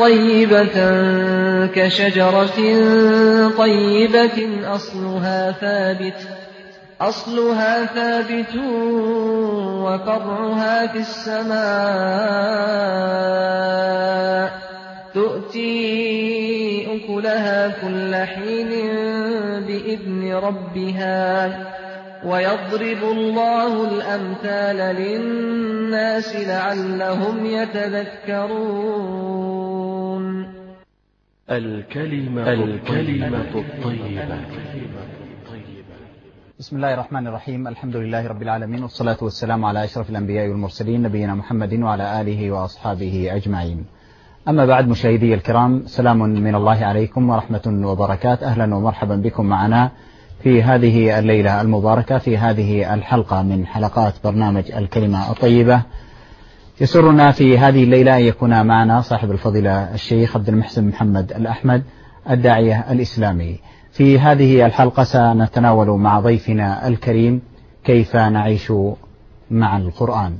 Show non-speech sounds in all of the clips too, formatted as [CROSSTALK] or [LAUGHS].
طيبة كشجرة طيبة أصلها ثابت أصلها ثابت وفرعها في السماء تؤتي أكلها كل حين بإذن ربها. ويضرب الله الأمثال للناس لعلهم يتذكرون. الكلمة, الكلمة الطيبة. بسم الله الرحمن الرحيم. الحمد لله رب العالمين والصلاة والسلام على أشرف الأنبياء والمرسلين نبينا محمد وعلى آله وأصحابه أجمعين. أما بعد مشاهدي الكرام سلام من الله عليكم ورحمة وبركاته. أهلا ومرحبا بكم معنا في هذه الليلة المباركة في هذه الحلقة من حلقات برنامج الكلمة الطيبة. يسرنا في هذه الليلة أن يكون معنا صاحب الفضيلة الشيخ عبد المحسن محمد الأحمد الداعية الإسلامي. في هذه الحلقة سنتناول مع ضيفنا الكريم كيف نعيش مع القرآن.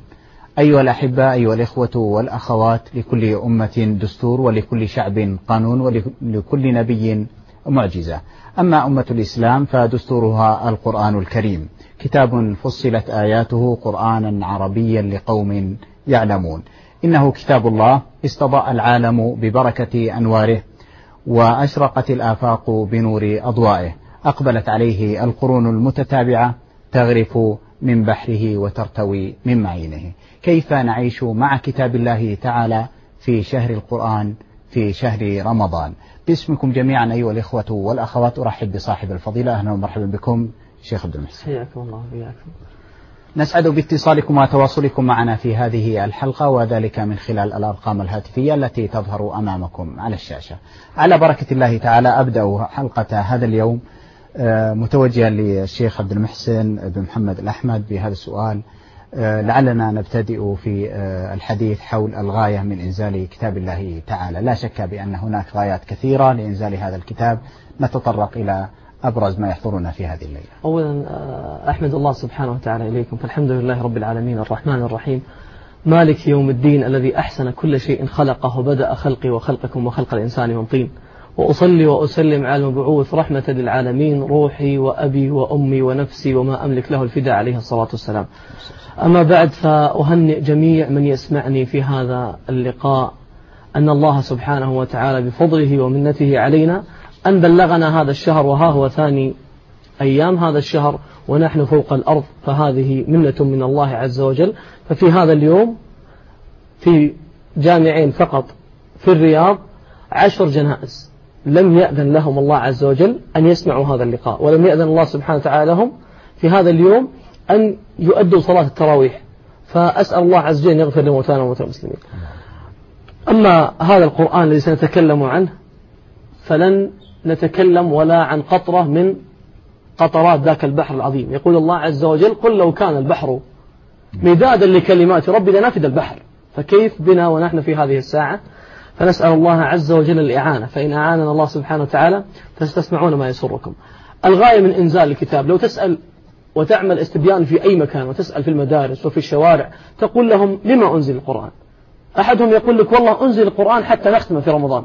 أيها الأحبة أيها الإخوة والأخوات لكل أمة دستور ولكل شعب قانون ولكل نبي معجزة. أما أمة الإسلام فدستورها القرآن الكريم. كتاب فصلت آياته قرآنا عربيا لقوم يعلمون. إنه كتاب الله استضاء العالم ببركة أنواره وأشرقت الآفاق بنور أضوائه أقبلت عليه القرون المتتابعة تغرف من بحره وترتوي من معينه. كيف نعيش مع كتاب الله تعالى في شهر القرآن في شهر رمضان. باسمكم جميعا أيها الإخوة والأخوات أرحب بصاحب الفضيلة. أهلا ومرحبا بكم شيخ عبد المحسن. حياكم الله وبياكم نسعد باتصالكم وتواصلكم معنا في هذه الحلقة وذلك من خلال الأرقام الهاتفية التي تظهر أمامكم على الشاشة. على بركة الله تعالى أبدأ حلقة هذا اليوم متوجها للشيخ عبد المحسن بن محمد الأحمد بهذا السؤال. لعلنا نبتدئ في الحديث حول الغاية من إنزال كتاب الله تعالى. لا شك بأن هناك غايات كثيرة لإنزال هذا الكتاب. نتطرق إلى أبرز ما يحضرنا في هذه الليلة. أولا أحمد الله سبحانه وتعالى إليكم. فالحمد لله رب العالمين الرحمن الرحيم. مالك يوم الدين الذي أحسن كل شيء خلقه وبدأ خلقي وخلقكم وخلق الإنسان من طين. وأصلي وأسلم على المبعوث رحمة للعالمين روحي وأبي وأمي ونفسي وما أملك له الفداء عليه الصلاة والسلام. أما بعد فأهنئ جميع من يسمعني في هذا اللقاء أن الله سبحانه وتعالى بفضله ومنته علينا أن بلغنا هذا الشهر وها هو ثاني أيام هذا الشهر ونحن فوق الأرض فهذه منة من الله عز وجل ففي هذا اليوم في جامعين فقط في الرياض عشر جنائز لم يأذن لهم الله عز وجل أن يسمعوا هذا اللقاء ولم يأذن الله سبحانه وتعالى لهم في هذا اليوم أن يؤدوا صلاة التراويح. فأسأل الله عز وجل أن يغفر لموتانا وموتى المسلمين. أما هذا القرآن الذي سنتكلم عنه فلن نتكلم ولا عن قطرة من قطرات ذاك البحر العظيم. يقول الله عز وجل قل لو كان البحر مدادا لكلمات ربي لنفد البحر. فكيف بنا ونحن في هذه الساعة؟ فنسأل الله عز وجل الإعانة. فإن أعاننا الله سبحانه وتعالى فستسمعون ما يسركم. الغاية من إنزال الكتاب. لو تسأل وتعمل استبيان في أي مكان وتسأل في المدارس وفي الشوارع تقول لهم لما أنزل القرآن؟ أحدهم يقول لك والله أنزل القرآن حتى نختمه في رمضان.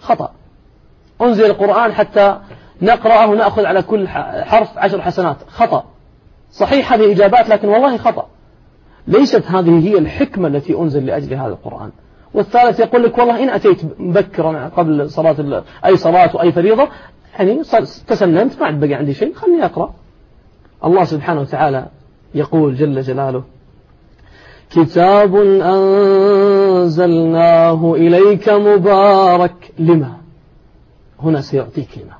خطأ. أنزل القرآن حتى نقرأه ونأخذ على كل حرف عشر حسنات. خطأ. صحيح هذه إجابات لكن والله خطأ. ليست هذه هي الحكمة التي أنزل لأجل هذا القرآن. والثالث يقول لك والله إن أتيت مبكرا قبل صلاة أي صلاة وأي فريضة يعني تسننت ما عاد بقي عندي شيء خلني أقرأ. الله سبحانه وتعالى يقول جل جلاله كتاب أنزلناه إليك مبارك لما؟ هنا سيعطيك لما.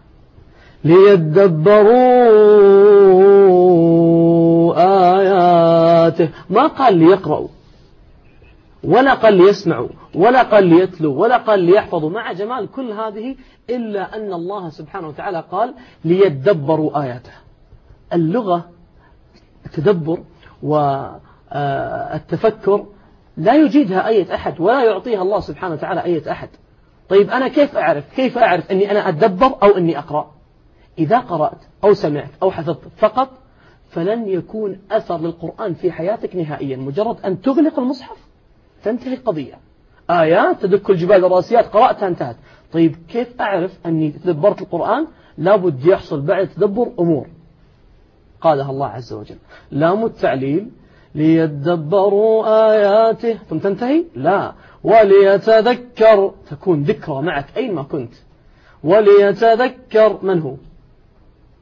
ليدبروا آياته. ما قال ليقرأوا ولا قال ليسمعوا ولا قال ليتلوا ولا قال ليحفظوا. مع جمال كل هذه إلا أن الله سبحانه وتعالى قال ليدبروا آياته. اللغة التدبر والتفكر لا يجيدها أي أحد ولا يعطيها الله سبحانه وتعالى أي أحد. طيب أنا كيف أعرف؟ كيف أعرف أني أنا أتدبر أو أني أقرأ؟ إذا قرأت أو سمعت أو حفظت فقط فلن يكون أثر للقرآن في حياتك نهائيا. مجرد أن تغلق المصحف تنتهي القضية. آيات تدك الجبال الراسيات قرأتها انتهت. طيب كيف أعرف أني تدبرت القرآن؟ لابد يحصل بعد تدبر أمور. قالها الله عز وجل. لام التعليل ليدبروا آياته. ثم تنتهي؟ لا. وليتذكر تكون ذكرى معك أينما كنت. وليتذكر من هو؟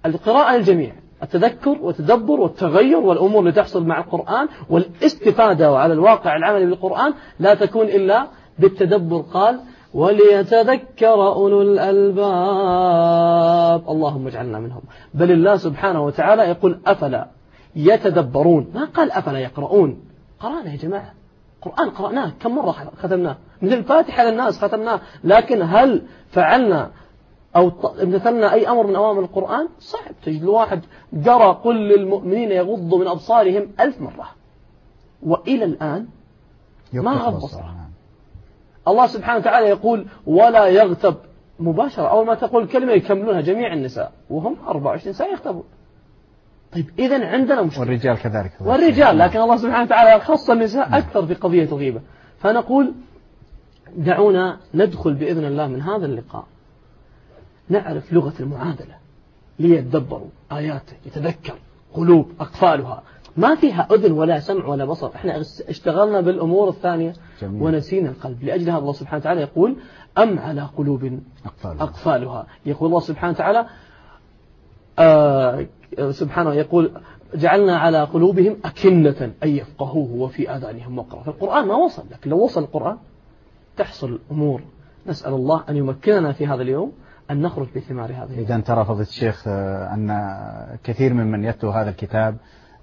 القراءة للجميع. التذكر والتدبر والتغير والأمور اللي تحصل مع القرآن والاستفادة على الواقع العملي بالقرآن لا تكون إلا بالتدبر. قال وليتذكر أولو الألباب. اللهم اجعلنا منهم. بل الله سبحانه وتعالى يقول أفلا يتدبرون؟ ما قال أفلا يقرؤون؟ قرأنا يا جماعة. قرآن قرأناه. كم مرة ختمناه؟ من الفاتحة للناس ختمناه. لكن هل فعلنا أو امتثلنا أي أمر من أوامر القرآن؟ صعب. تجد الواحد قرأ قل للمؤمنين يغضوا من أبصارهم ألف مرة. وإلى الآن ما غض بصره الله سبحانه وتعالى يقول ولا يغتب مباشرة أول ما تقول كلمة يكملونها جميع النساء وهم 24 ساعة يغتبون. طيب إذا عندنا مشكلة. والرجال كذلك. والرجال لكن الله سبحانه وتعالى خص النساء أكثر في قضية الغيبة. فنقول دعونا ندخل بإذن الله من هذا اللقاء نعرف لغة المعادلة ليتدبروا آياته يتذكر قلوب أقفالها ما فيها أذن ولا سمع ولا بصر. إحنا اشتغلنا بالأمور الثانية جميل. ونسينا القلب. لأجل هذا الله سبحانه وتعالى يقول أم على قلوب أقفالها, أقفالها. يقول الله سبحانه وتعالى آه سبحانه يقول جعلنا على قلوبهم أكنة أن يفقهوه وفي آذانهم وقرا فالقرآن ما وصل لكن لو وصل القرآن تحصل أمور نسأل الله أن يمكننا في هذا اليوم أن نخرج بثمار هذه. إذا ترى فضيلة الشيخ آه، أن كثير ممن يتلو هذا الكتاب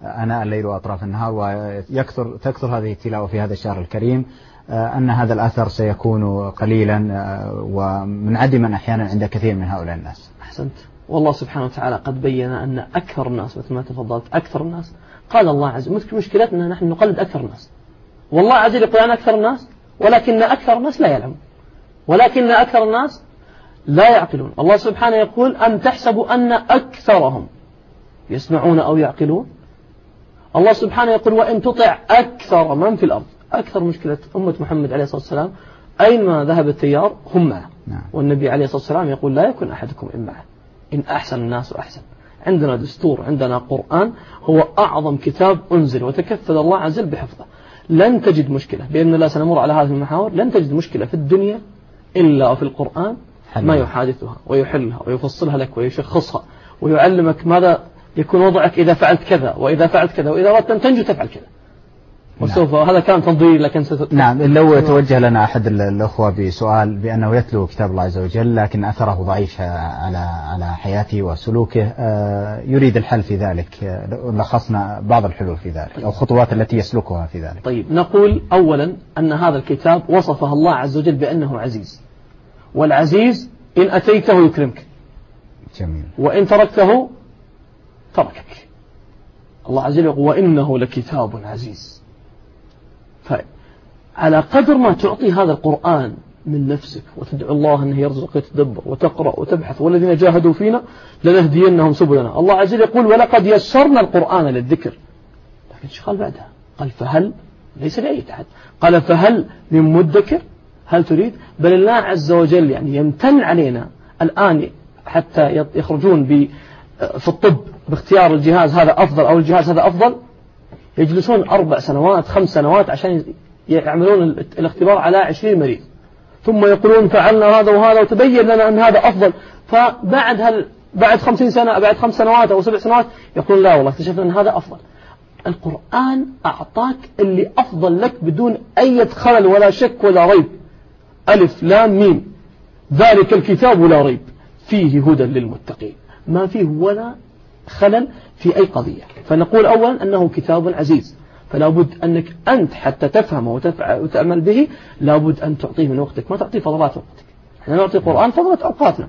أناء الليل وأطراف النهار ويكثر تكثر هذه التلاوة في هذا الشهر الكريم آه، أن هذا الأثر سيكون قليلا آه، ومنعدما أحيانا عند كثير من هؤلاء الناس. أحسنت. والله سبحانه وتعالى قد بين أن أكثر الناس مثل ما تفضلت أكثر الناس. قال الله عز وجل مشكلتنا نحن نقلد أكثر الناس. والله عز وجل يقول أنا أكثر الناس ولكن أكثر الناس لا يعلمون. ولكن أكثر الناس لا يعقلون. الله سبحانه يقول أم تحسبوا أن أكثرهم يسمعون أو يعقلون؟ الله سبحانه يقول وإن تطع أكثر من في الأرض. أكثر مشكلة أمة محمد عليه الصلاة والسلام أينما ذهب التيار؟ هم. معه نعم. والنبي عليه الصلاة والسلام يقول لا يكن أحدكم إن معه إن أحسن الناس أحسن. عندنا دستور عندنا قرآن هو أعظم كتاب أنزل وتكفل الله عز وجل بحفظه. لن تجد مشكلة بإذن الله سنمر على هذه المحاور. لن تجد مشكلة في الدنيا إلا في القرآن ما يحادثها ويحلها ويفصلها لك ويشخصها ويعلمك ماذا يكون وضعك إذا فعلت كذا وإذا فعلت كذا وإذا أردت أن تنجو تفعل كذا. وسوف نعم. هذا كان تنظير لكن ست... نعم لو توجه لنا أحد الأخوة بسؤال بأنه يتلو كتاب الله عز وجل لكن أثره ضعيف على على حياته وسلوكه آه، يريد الحل في ذلك آه، لخصنا بعض الحلول في ذلك أو الخطوات التي يسلكها في ذلك. طيب نقول أولا أن هذا الكتاب وصفه الله عز وجل بأنه عزيز. والعزيز إن أتيته يكرمك. جميل. وإن تركته تركك. الله عز وجل يقول وإنه لكتاب عزيز. فعلى قدر ما تعطي هذا القرآن من نفسك وتدعو الله أنه يرزقك يتدبر وتقرأ وتبحث والذين جاهدوا فينا لنهدينهم سبلنا. الله عز وجل يقول ولقد يسرنا القرآن للذكر. لكن إيش قال بعدها؟ قال فهل ليس لأي أحد. قال فهل من مدكر؟ هل تريد؟ بل الله عز وجل يعني يمتن علينا الآن حتى يخرجون في الطب. باختيار الجهاز هذا أفضل أو الجهاز هذا أفضل يجلسون أربع سنوات خمس سنوات عشان يعملون الاختبار على عشرين مريض. ثم يقولون فعلنا هذا وهذا وتبين لنا أن هذا أفضل. فبعد هل بعد خمسين سنة بعد خمس سنوات أو سبع سنوات يقول لا والله اكتشفنا أن هذا أفضل. القرآن أعطاك اللي أفضل لك بدون أي خلل ولا شك ولا ريب. ألف لام ميم. ذلك الكتاب لا ريب. فيه هدى للمتقين. ما فيه ولا خلل في أي قضية. فنقول أولا أنه كتاب عزيز. فلا بد أنك أنت حتى تفهمه وتعمل به لابد أن تعطيه من وقتك. ما تعطيه فضلات وقتك. إحنا نعطي القرآن فضلة أوقاتنا.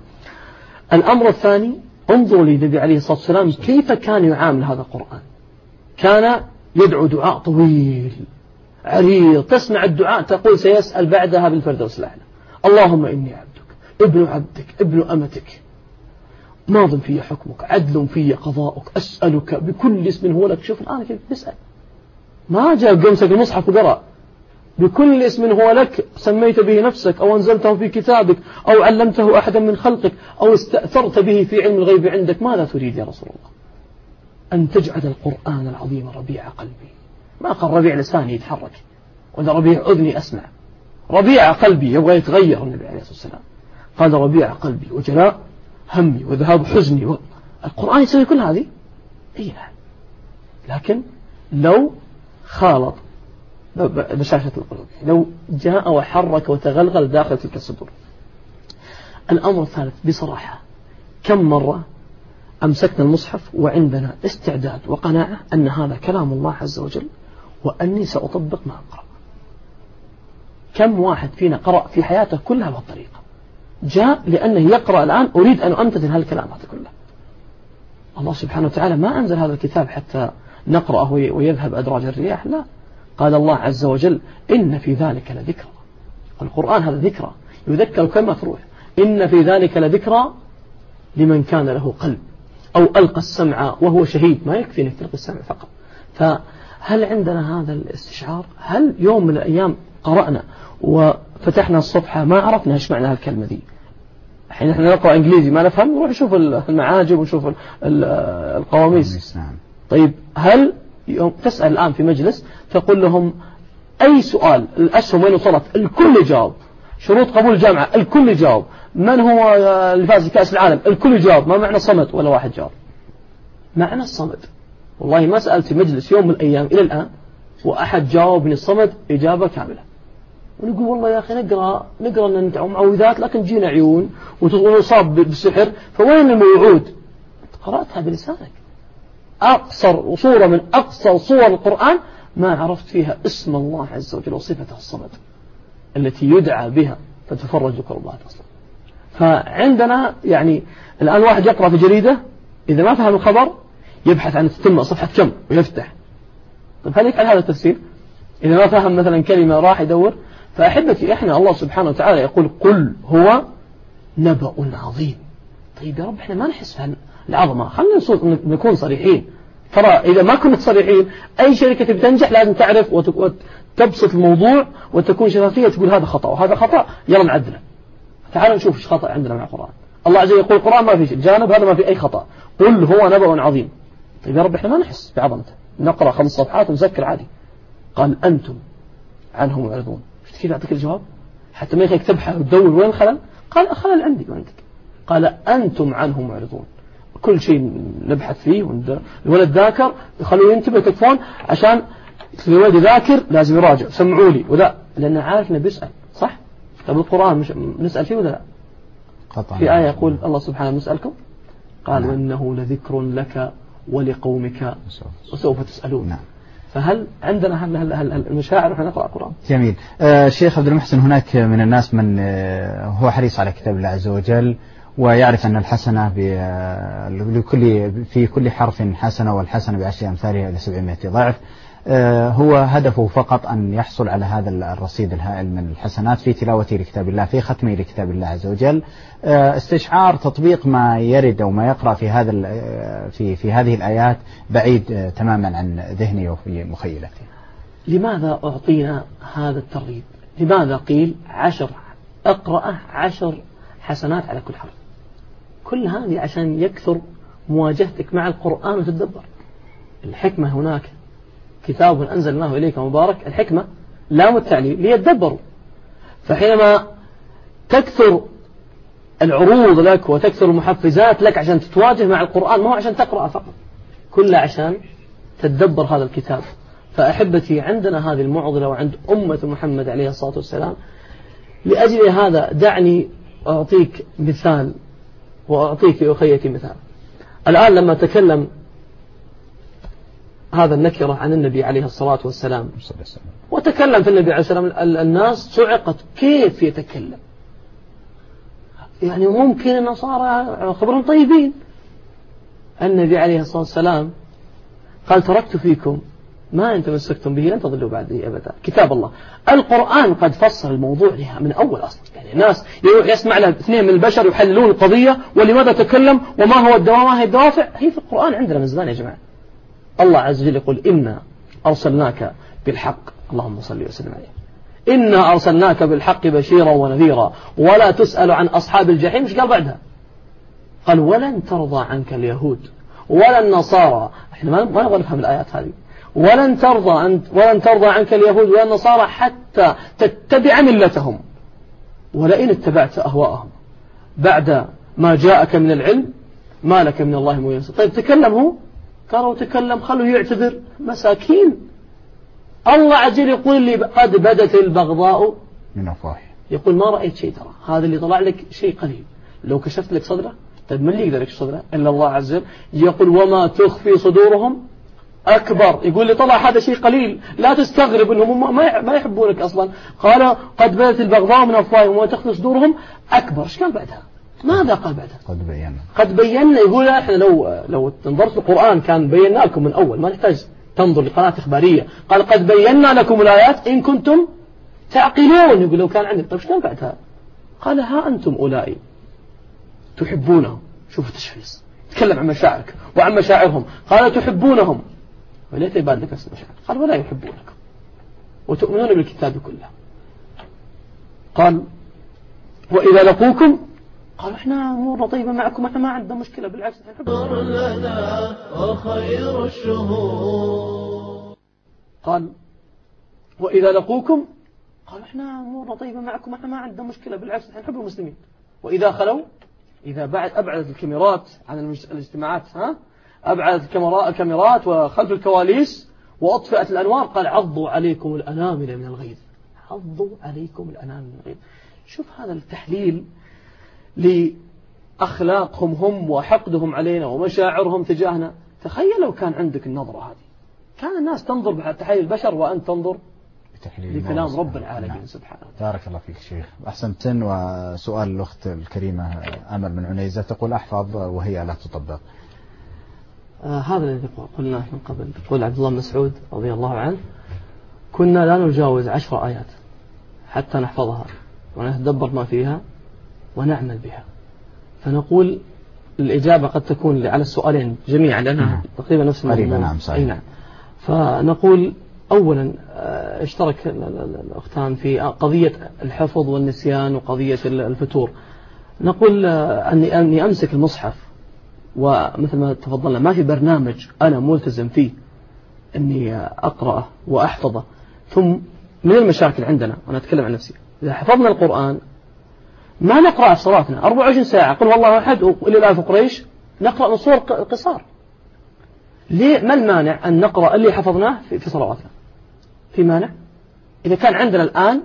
الأمر الثاني انظروا للنبي عليه الصلاة والسلام كيف كان يعامل هذا القرآن. كان يدعو دعاء طويل عريض تسمع الدعاء تقول سيسأل بعدها بالفردوس الأعلى. اللهم إني عبدك ابن عبدك ابن أمتك. ماض في حكمك عدل في قضاؤك أسألك بكل اسم هو لك. شوف الآن كيف نسأل. ما جاء قمسك المصحف وقرأ. بكل اسم هو لك سميت به نفسك أو أنزلته في كتابك أو علمته أحدا من خلقك أو استأثرت به في علم الغيب عندك. ماذا تريد يا رسول الله؟ أن تجعل القرآن العظيم ربيع قلبي. ما قال ربيع لساني يتحرك ولا ربيع أذني أسمع. ربيع قلبي يبغى يتغير النبي عليه الصلاة والسلام. قال ربيع قلبي وجلاء همي وذهاب حزني و... القرآن يسوي كل هذه؟ اي نعم لكن لو خالط بشاشة القلوب لو جاء وحرك وتغلغل داخل تلك الصدور الأمر الثالث بصراحة كم مرة أمسكنا المصحف وعندنا استعداد وقناعة أن هذا كلام الله عز وجل وأني سأطبق ما أقرأ. كم واحد فينا قرأ في حياته كلها بهالطريقة جاء لأنه يقرأ الآن أريد أن أمتثل هالكلام هذا كله الله سبحانه وتعالى ما أنزل هذا الكتاب حتى نقرأه ويذهب أدراج الرياح لا. قال الله عز وجل إن في ذلك لذكرى. القرآن هذا ذكرى يذكر كما تروح. إن في ذلك لذكرى لمن كان له قلب أو ألقى السمع وهو شهيد. ما يكفي أنك تلقي السمع فقط. فهل عندنا هذا الاستشعار؟ هل يوم من الأيام قرأنا وفتحنا الصفحة ما عرفنا إيش معنى هالكلمة دي. الحين إحنا نقرأ إنجليزي ما نفهم نروح نشوف المعاجم ونشوف القواميس. نعم. طيب هل يوم تسأل الآن في مجلس تقول لهم أي سؤال؟ الأسهم وين وصلت؟ الكل يجاوب. شروط قبول الجامعة الكل يجاوب. من هو اللي فاز بكأس العالم؟ الكل يجاوب. ما معنى الصمد؟ ولا واحد جاوب. معنى الصمد. والله ما سألت في مجلس يوم من الأيام إلى الآن وأحد جاوبني الصمد إجابة كاملة. ونقول والله يا أخي نقرأ نقرأ أن معوذات لكن جينا عيون ونصاب بالسحر فوين الموعود؟ قرأتها بلسانك أقصر صورة من أقصر صور القرآن ما عرفت فيها اسم الله عز وجل وصفته الصمد التي يدعى بها فتفرج الكربات أصلا. فعندنا يعني الآن واحد يقرأ في جريدة إذا ما فهم الخبر يبحث عن التتمة صفحة كم ويفتح. طيب هل يفعل هذا التفسير؟ إذا ما فهم مثلا كلمة راح يدور فأحبتي إحنا الله سبحانه وتعالى يقول قل هو نبأ عظيم. طيب يا رب إحنا ما نحس في العظمة. خلينا نكون صريحين. ترى إذا ما كنت صريحين أي شركة بتنجح لازم تعرف وتبسط الموضوع وتكون شفافية تقول هذا خطأ وهذا خطأ يلا نعدله. تعالوا نشوف إيش خطأ عندنا مع القرآن. الله عز وجل يقول القرآن ما في جانب هذا ما في أي خطأ. قل هو نبأ عظيم. طيب يا رب إحنا ما نحس بعظمته. نقرأ خمس صفحات ونسكر عادي. قال أنتم عنه معرضون. كيف أعطيك الجواب؟ حتى ما يخليك تبحث وتدور وين الخلل قال الخلل عندي وعندك قال أنتم عنه معرضون. كل شيء نبحث فيه الولد ذاكر يخلوه ينتبه تكفون عشان الولد ذاكر لازم يراجع. سمعوا لي. ولا لأنه عارف انه بيسأل صح؟ طب القرآن مش نسأل فيه ولا لا؟ قطعا. في آية يقول الله سبحانه نسألكم؟ قال نعم. وإنه لذكر لك ولقومك وسوف تسألون. نعم. فهل عندنا هل هل هل المشاعر ونحن نقرأ القرآن؟ جميل. آه شيخ عبد المحسن هناك من الناس من آه هو حريص على كتاب الله عز وجل ويعرف أن الحسنة لكل في كل حرف حسنة والحسنة بعشر أمثالها إلى 700 ضعف آه، هو هدفه فقط أن يحصل على هذا الرصيد الهائل من الحسنات في تلاوته لكتاب الله في ختمه لكتاب الله عز وجل. آه، استشعار تطبيق ما يرد أو ما يقرأ في هذا آه، في في هذه الآيات بعيد تماما عن ذهنه وفي مخيلته لماذا أعطينا هذا الترغيب؟ لماذا قيل عشر أقرأ عشر حسنات على كل حرف؟ كل هذه عشان يكثر مواجهتك مع القرآن وتتدبر الحكمة هناك كتاب أنزلناه إليك مبارك الحكمة لام التعليل ليتدبروا. فحينما تكثر العروض لك وتكثر المحفزات لك عشان تتواجه مع القرآن ما هو عشان تقرأ فقط كله عشان تتدبر هذا الكتاب. فأحبتي عندنا هذه المعضلة وعند أمة محمد عليه الصلاة والسلام لأجل هذا دعني أعطيك مثال وأعطيك أخيتي مثال. الآن لما تكلم هذا النكرة عن النبي عليه الصلاة والسلام. وتكلم في النبي عليه الصلاة والسلام الناس صعقت كيف يتكلم. يعني ممكن النصارى خبرهم طيبين. النبي عليه الصلاة والسلام قال تركت فيكم ما أن تمسكتم به لن تضلوا بعدي أبدا. كتاب الله. القرآن قد فصل الموضوع لها من أول أصل يعني الناس يروح يسمع لها اثنين من البشر يحللون القضية ولماذا تكلم؟ وما هو هي الدوافع؟ هي في القرآن عندنا من زمان يا جماعة. الله عز وجل يقول إنا أرسلناك بالحق. اللهم صل وسلم عليه. إنا أرسلناك بالحق بشيرا ونذيرا. ولا تسأل عن أصحاب الجحيم إيش قال بعدها؟ قال ولن ترضى عنك اليهود ولا النصارى. إحنا ما نبغى نفهم الآيات هذه. ولن ترضى أنت ولن ترضى عنك اليهود ولا النصارى حتى تتبع ملتهم. ولئن اتبعت أهواءهم بعد ما جاءك من العلم ما لك من الله من طيب تكلم هو؟ قالوا تكلم خلوا يعتذر. مساكين. الله عز وجل يقول لي قد بدت البغضاء. من أفواه يقول ما رأيت شيء ترى. هذا اللي طلع لك شيء قليل. لو كشفت لك صدرة؟ طيب من اللي يقدر يكشف صدرة؟ إلا الله عز وجل. يقول وما تخفي صدورهم؟ أكبر. يقول لي طلع هذا شيء قليل. لا تستغرب أنهم ما يحبونك أصلا. قال قد بدت البغضاء من أفواههم وما تخفي صدورهم. أكبر. إيش قال بعدها؟ ماذا قال بعدها قد بينا. قد بينا. يقول إحنا لو لو نظرت القرآن كان بينا لكم من أول. ما نحتاج تنظر لقناة إخبارية. قال قد بينا لكم الآيات إن كنتم تعقلون. يقول لو كان عندك. طيب قال بعدها؟ قال ها أنتم أولئك تحبونهم. شوفوا التشخيص. تكلم عن مشاعرك وعن مشاعرهم. قال تحبونهم. وليت يبان لك نفس المشاعر. قال ولا يحبونكم وتؤمنون بالكتاب كله. قال وإذا لقوكم قالوا إحنا امورنا طيبه معكم إحنا ما عندنا مشكلة بالعكس إحنا لنا وخير الشهور. قال وإذا لقوكم قالوا إحنا امورنا طيبه معكم إحنا ما عندنا مشكلة بالعكس إحنا نحب المسلمين. وإذا خلوا إذا بعد ابعدت الكاميرات عن الاجتماعات ها؟ ابعدت الكاميرات وخلف الكواليس وأطفئت الأنوار قال عضوا عليكم الأنامل من الغيظ. عضوا عليكم الأنامل من الغيظ. شوف هذا التحليل لأخلاقهم هم وحقدهم علينا ومشاعرهم تجاهنا. تخيل لو كان عندك النظرة هذه. كان الناس تنظر بتحليل البشر وأنت تنظر لكلام رب العالمين نعم. سبحانه. بارك الله فيك شيخ. أحسنتن وسؤال الأخت الكريمة أمل من عنيزة تقول أحفظ وهي لا تطبق. آه هذا الذي قلناه من قبل. يقول عبد الله مسعود رضي الله عنه كنا لا نجاوز عشر آيات حتى نحفظها ونتدبر ما فيها. ونعمل بها. فنقول الإجابة قد تكون على السؤالين جميعا لأنها نعم. تقريبا نفس الموضوع. نعم صحيح. نعم. فنقول أولا آه، اشترك الأختان في قضية الحفظ والنسيان وقضية الفتور. نقول آه، أني, أني أمسك المصحف ومثل ما تفضلنا ما في برنامج أنا ملتزم فيه أني أقرأه وأحفظه. ثم من المشاكل عندنا وأنا أتكلم عن نفسي إذا حفظنا القرآن ما نقرأ في صلاتنا 24 ساعة. قل والله أحد وإلى الآن قريش. نقرأ نصور قصار. ليه؟ ما المانع أن نقرأ اللي حفظناه في صلواتنا؟ في مانع؟ إذا كان عندنا الآن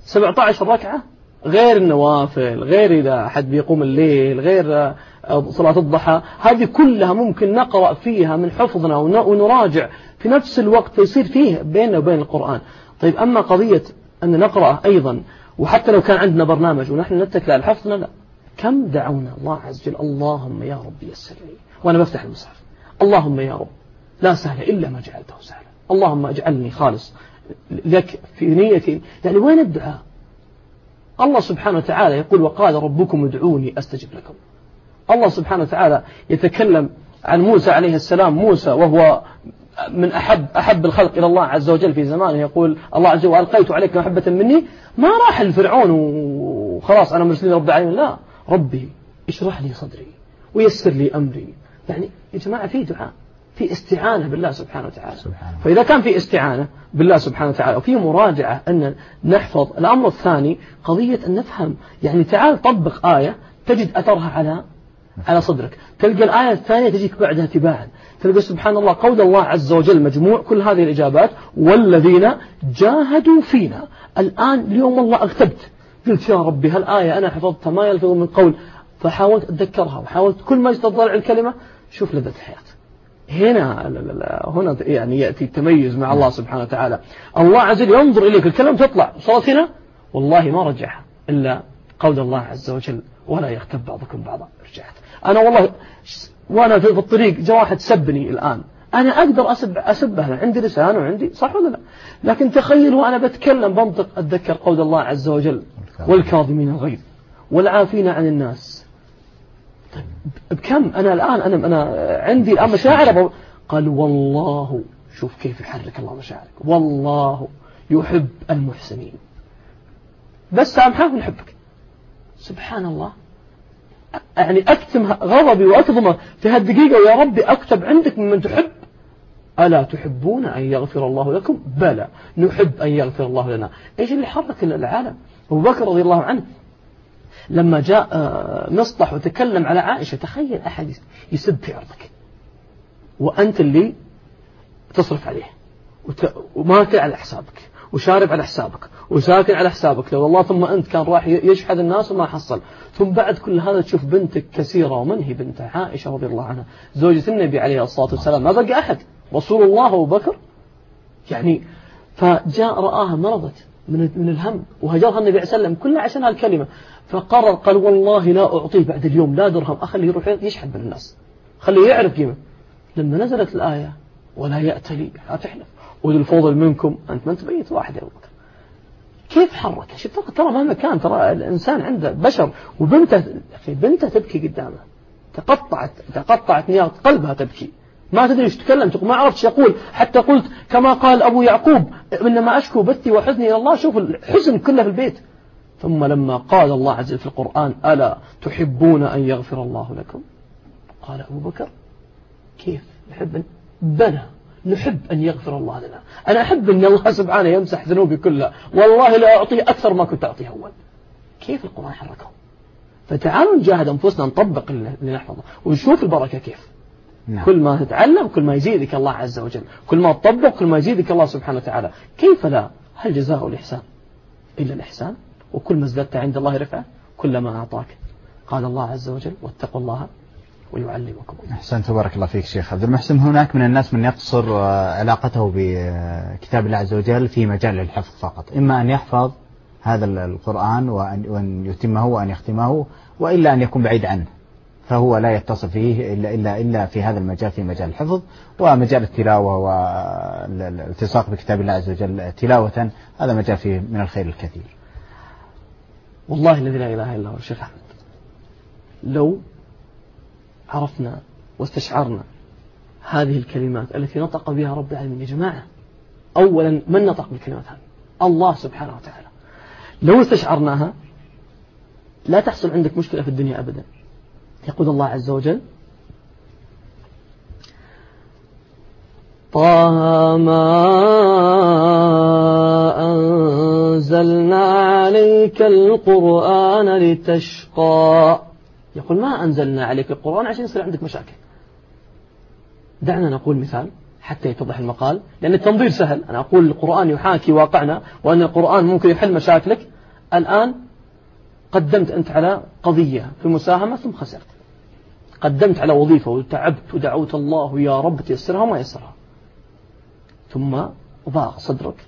17 ركعة غير النوافل غير إذا أحد بيقوم الليل غير آه، صلاة الضحى هذه كلها ممكن نقرأ فيها من حفظنا ونراجع في نفس الوقت فيصير فيه بيننا وبين القرآن. طيب أما قضية أن نقرأ أيضا وحتى لو كان عندنا برنامج ونحن نتكل على الحفظ لا. كم دعونا؟ الله عز وجل اللهم يا رب يسر لي. وأنا بفتح المصحف اللهم يا رب لا سهل إلا ما جعلته سهلا. اللهم اجعلني خالص لك في نيتي. يعني وين الدعاء؟ الله سبحانه وتعالى يقول وقال ربكم ادعوني أستجب لكم. الله سبحانه وتعالى يتكلم عن موسى عليه السلام. موسى وهو من أحب أحب الخلق إلى الله عز وجل في زمانه. يقول الله عز وجل وألقيت عليك محبة مني؟ ما راح الفرعون وخلاص أنا مرسلين رب العالمين. لا. ربي اشرح لي صدري ويسر لي أمري. يعني يا جماعة في دعاء في استعانة بالله سبحانه وتعالى. سبحانه. فإذا كان في استعانة بالله سبحانه وتعالى وفي مراجعة أن نحفظ الأمر الثاني قضية أن نفهم. يعني تعال طبق آية تجد أثرها على على صدرك. تلقى الآية الثانية تجيك بعدها تباعا. تلقى سبحان الله قول الله عز وجل مجموع كل هذه الإجابات. والذين جاهدوا فينا. الآن اليوم والله أغتبت. قلت يا ربي هالآية أنا حفظتها ما يلفظ من قول. فحاولت أتذكرها وحاولت كل ما تطلع الكلمة. شوف لذة الحياة. هنا هنا يعني يأتي التميز مع الله سبحانه وتعالى. الله عز وجل ينظر إليك. الكلام تطلع. صارت هنا؟ والله ما رجعها إلا قول الله عز وجل. ولا يغتب بعضكم بعضا. رجعت أنا والله وأنا في الطريق جاء واحد سبني الآن. أنا أقدر أسب أسبه عندي لسان وعندي صح ولا لا؟ لكن تخيل وأنا بتكلم بنطق أتذكر قول الله عز وجل والكاظمين. الغيظ والعافين عن الناس. بكم؟ أنا الآن أنا أنا عندي الآن مشاعر قال والله شوف كيف يحرك الله مشاعرك. والله يحب المحسنين. بس سامحه ونحبك. سبحان الله. يعني أكتم غضبي وأكظمه في هالدقيقة. ويا ربي أكتب عندك ممن تحب. ألا تحبون أن يغفر الله لكم؟ بلى. نحب أن يغفر الله لنا. إيش اللي حرك العالم؟ أبو بكر رضي الله عنه لما جاء آه، مصطح وتكلم على عائشة تخيل أحد يسب في عرضك. وأنت اللي تصرف عليه. وماكل على حسابك وشارب على حسابك وساكن على حسابك. لو والله ثم أنت كان راح يشحذ الناس وما حصل. ثم بعد كل هذا تشوف بنتك كثيرة ومن هي بنته عائشة رضي الله عنها. زوجة النبي عليه الصلاة والسلام. ما بقى أحد. رسول الله أبو بكر. يعني فجاء رآها مرضت من من الهم وهجرها النبي عليه وسلم كلها عشان هالكلمة. فقرر قال والله لا أعطيه بعد اليوم لا درهم. أخليه يروح يشحذ من الناس خليه يعرف قيمة. لما نزلت الآية ولا يأتلي تحلف. وذو الفضل منكم أنت ما أنت بيت واحد يا أبو بكر. كيف حرك؟ شوف ترى مهما كان ترى الإنسان عنده بشر وبنته في بنته تبكي قدامه. تقطعت تقطعت نيات قلبها تبكي. ما تدري إيش تكلم ما عرفت يقول. حتى قلت كما قال أبو يعقوب إنما أشكو بثي وحزني إلى الله. شوف الحزن كله في البيت. ثم لما قال الله عز وجل في القرآن ألا تحبون أن يغفر الله لكم؟ قال أبو بكر كيف؟ نحب بلى. نحب أن يغفر الله لنا. أنا أحب أن الله سبحانه يمسح ذنوبي كلها. والله لا أعطيه أكثر ما كنت أعطيه أول. كيف القرآن حركه فتعالوا نجاهد أنفسنا نطبق اللي نحفظه. ونشوف البركة كيف. نعم. كل ما تتعلم كل ما يزيدك الله عز وجل. كل ما تطبق كل ما يزيدك الله سبحانه وتعالى. كيف لا؟ هل جزاء الإحسان؟ إلا الإحسان. وكل ما ازددت عند الله رفعة كلما أعطاك. قال الله عز وجل واتقوا الله ويعلمكم. أحسنت بارك الله فيك شيخ عبد المحسن. هناك من الناس من يقصر آه، علاقته بكتاب الله عز وجل في مجال الحفظ فقط. إما أن يحفظ هذا القرآن وأن يتمه وأن يختمه وإلا أن يكون بعيد عنه. فهو لا يتصل فيه إلا, إلا, إلا في هذا المجال في مجال الحفظ ومجال التلاوة والالتصاق بكتاب الله عز وجل تلاوة. هذا مجال فيه من الخير الكثير. والله الذي لا إله إلا هو الشيخ أحمد. لو عرفنا واستشعرنا هذه الكلمات التي نطق بها رب العالمين. يا جماعة أولا من نطق بالكلمات هذه؟ الله سبحانه وتعالى. لو استشعرناها لا تحصل عندك مشكلة في الدنيا أبدا. يقول الله عز وجل طه ما أنزلنا عليك القرآن لتشقى. يقول ما أنزلنا عليك القرآن عشان يصير عندك مشاكل. دعنا نقول مثال حتى يتضح المقال لأن التنظير سهل. أنا أقول القرآن يحاكي واقعنا وأن القرآن ممكن يحل مشاكلك. الآن قدمت أنت على قضية في مساهمة ثم خسرت. قدمت على وظيفة وتعبت ودعوت الله يا رب تيسرها وما يسرها. ثم ضاق صدرك.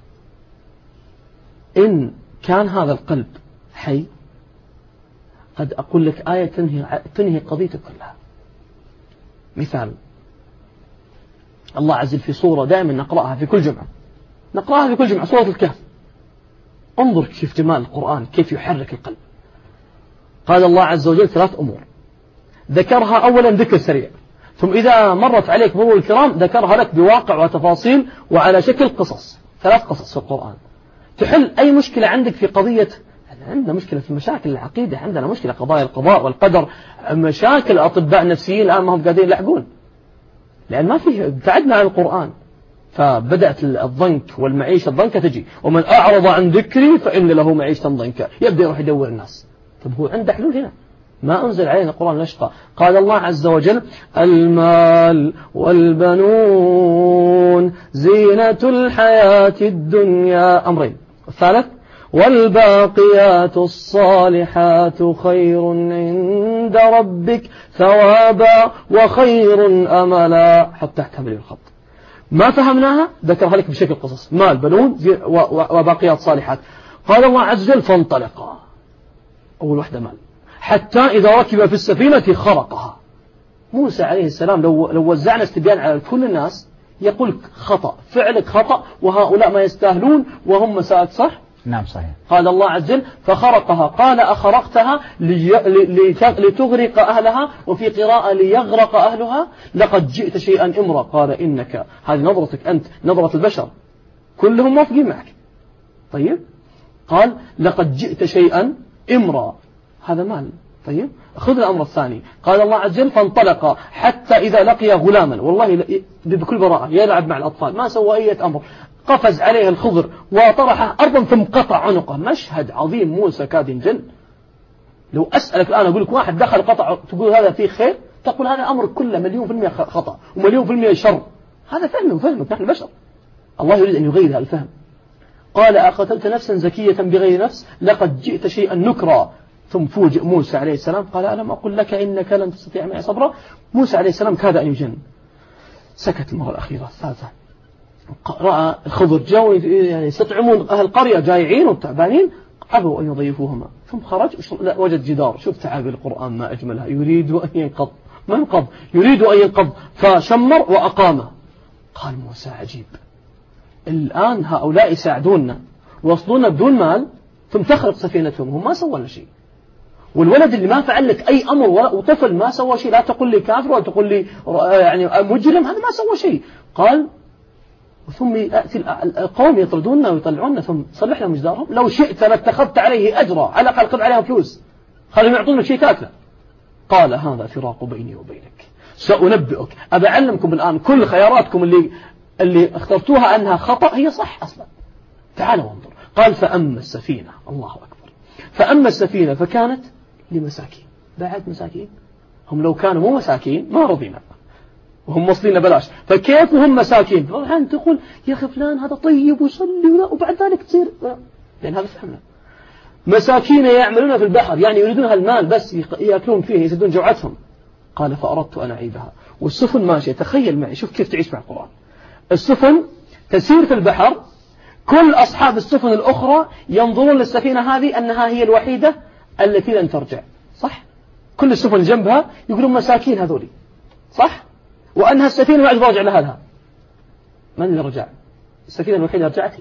إن كان هذا القلب حي قد أقول لك آية تنهي, تنهي قضيتك كلها. مثال. الله عز وجل في صورة دائما نقرأها في كل جمعة. نقرأها في كل جمعة سورة الكهف. انظر كيف جمال القرآن كيف يحرك القلب. قال الله عز وجل ثلاث أمور. ذكرها أولا ذكر سريع. ثم إذا مرت عليك مرور الكرام ذكرها لك بواقع وتفاصيل وعلى شكل قصص. ثلاث قصص في القرآن. تحل أي مشكلة عندك في قضية عندنا مشكلة في مشاكل العقيدة عندنا مشكلة قضايا القضاء والقدر مشاكل أطباء نفسيين الآن ما هم قاعدين يلحقون لأن ما في ابتعدنا عن القرآن. فبدأت الضنك والمعيشة الضنكة تجي. ومن أعرض عن ذكري فإن له معيشة ضنكا يبدأ يروح يدور الناس. طب هو عنده حلول هنا؟ ما أنزل علينا القرآن نشقى قال الله عز وجل المال والبنون زينة الحياة الدنيا. أمرين. الثالث والباقيات الصالحات خير عند ربك ثوابا وخير أملا. حتى هذه الخط. ما فهمناها؟ ذكرها لك بشكل قصص. مال بنون وباقيات صالحات. قال الله عز وجل فانطلقا. أول واحدة مال. حتى إذا ركب في السفينة خرقها. موسى عليه السلام لو, لو وزعنا استبيان على كل الناس يقول خطأ فعلك خطأ وهؤلاء ما يستاهلون وهم مساءك صح نعم صحيح. قال الله عز وجل فخرقها. قال أخرقتها لي... لتغرق أهلها وفي قراءة ليغرق أهلها. لقد جئت شيئا إمرا قال إنك هذه نظرتك أنت نظرة البشر. كلهم موافقين معك. طيب؟ قال لقد جئت شيئا إمرا هذا مال. طيب؟ خذ الأمر الثاني. قال الله عز وجل فانطلق. حتى إذا لقي غلاما. والله بكل براءة يلعب مع الأطفال. ما سوى أي أمر. قفز عليه الخضر وطرحه أرضا ثم قطع عنقه. مشهد عظيم موسى كاد ينجن لو أسألك الآن أقول لك واحد دخل قطع تقول هذا فيه خير؟ تقول هذا أمر كله مليون في المية خطأ ومليون في المية شر. هذا فهم وفهمك نحن بشر. الله يريد أن يغير هذا الفهم. قال أقتلت نفسا زكية بغير نفس؟ لقد جئت شيئا نكرا. ثم فوجئ موسى عليه السلام قال ألم أقل لك إنك لن تستطيع معي صبرا؟ موسى عليه السلام كاد أن يجن. سكت المرة الأخيرة الثالثة. رأى الخضر جاوا يعني يستطعمون أهل القرية جايعين وتعبانين أبوا أن يضيفوهما. ثم خرج وجد جدار. شوف تعابير القرآن ما أجملها. يريد أن ينقض. ما ينقض؟ يريد أن ينقض. فشمر وأقامه. قال موسى عجيب. الآن هؤلاء يساعدوننا ويصلون بدون مال ثم تخرق سفينتهم. هم ما سووا لنا شيء. والولد اللي ما فعل لك أي أمر وطفل ما سوى شيء لا تقول لي كافر ولا تقول لي يعني مجرم هذا ما سوى شيء. قال ثم يأتي القوم يطردوننا ويطلعوننا ثم صلح لهم جدارهم لو شئت لاتخذت عليه أجرا على الأقل خذ عليهم فلوس. خليهم يعطونك شيء تاكله. قال هذا فراق بيني وبينك. سأنبئك. أبى أعلمكم الآن كل خياراتكم اللي اللي اخترتوها أنها خطأ. هي صح أصلا. تعالوا وانظر قال فأما السفينة. الله أكبر. فأما السفينة فكانت لمساكين. بعد مساكين. هم لو كانوا مو مساكين ما رضينا. وهم موصلين بلاش. فكيف وهم مساكين؟ طبعا تقول يا أخي فلان هذا طيب ويصلي وبعد ذلك تصير لأن هذا فهمنا. مساكين يعملون في البحر يعني يريدون المال بس يأكلون فيه يسدون جوعتهم. قال فأردت أن أعيبها والسفن ماشية. تخيل معي شوف كيف تعيش مع القرآن. السفن تسير في البحر. كل أصحاب السفن الأخرى ينظرون للسفينة هذه أنها هي الوحيدة التي لن ترجع. صح؟ كل السفن جنبها يقولون مساكين هذولي. صح؟ وأنها السفينة ما راجع لها من اللي رجع؟ السفينة الوحيدة رجعت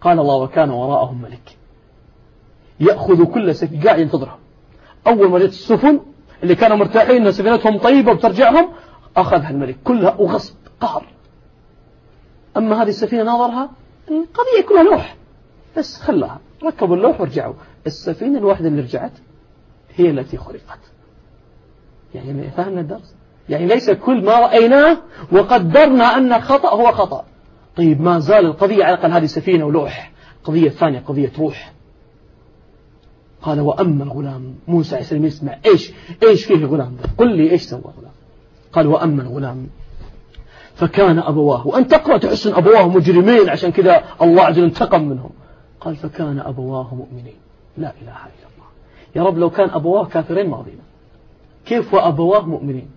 قال الله وكان وراءهم ملك. يأخذ كل سفينة قاعد ينتظرها. أول ما جت السفن اللي كانوا مرتاحين أن سفينتهم طيبة وبترجعهم أخذها الملك. كلها وغصب قهر. أما هذه السفينة ناظرها قضية كلها لوح. بس خلاها. ركبوا اللوح ورجعوا. السفينة الواحدة اللي رجعت هي التي خلقت. يعني فهمنا الدرس. يعني ليس كل ما رأيناه وقدرنا أن خطأ هو خطأ. طيب ما زال القضية على الأقل هذه سفينة ولوح. قضية ثانية قضية روح. قال وأما الغلام موسى عليه السلام يسمع إيش؟ إيش فيه الغلام؟ قل لي إيش سوى الغلام. قال وأما الغلام فكان أبواه وأن تقرأ تحس أن أبواه مجرمين عشان كذا الله عز وجل انتقم منهم. قال فكان أبواه مؤمنين. لا إله إلا الله. يا رب لو كان أبواه كافرين ماضينا كيف وأبواه مؤمنين؟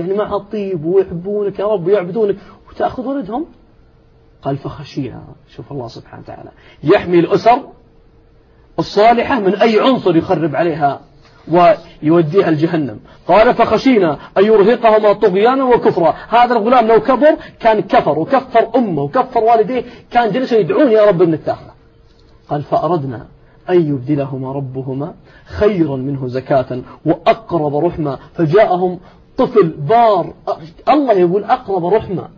يعني مع الطيب ويحبونك يا رب ويعبدونك. وتأخذ ولدهم؟ قال فخشينا شوف الله سبحانه وتعالى. يحمي الأسر الصالحة من أي عنصر يخرب عليها ويوديها الجهنم. قال فخشينا أن يرهقهما طغيانا وكفرا. هذا الغلام لو كبر كان كفر وكفر أمه وكفر والديه. كان جلسوا يدعون يا رب النتاخة قال فأردنا أن يبدلهما ربهما خيرا منه زكاة وأقرب رحمة. فجاءهم طفل بار الله يقول أقرب رحمة.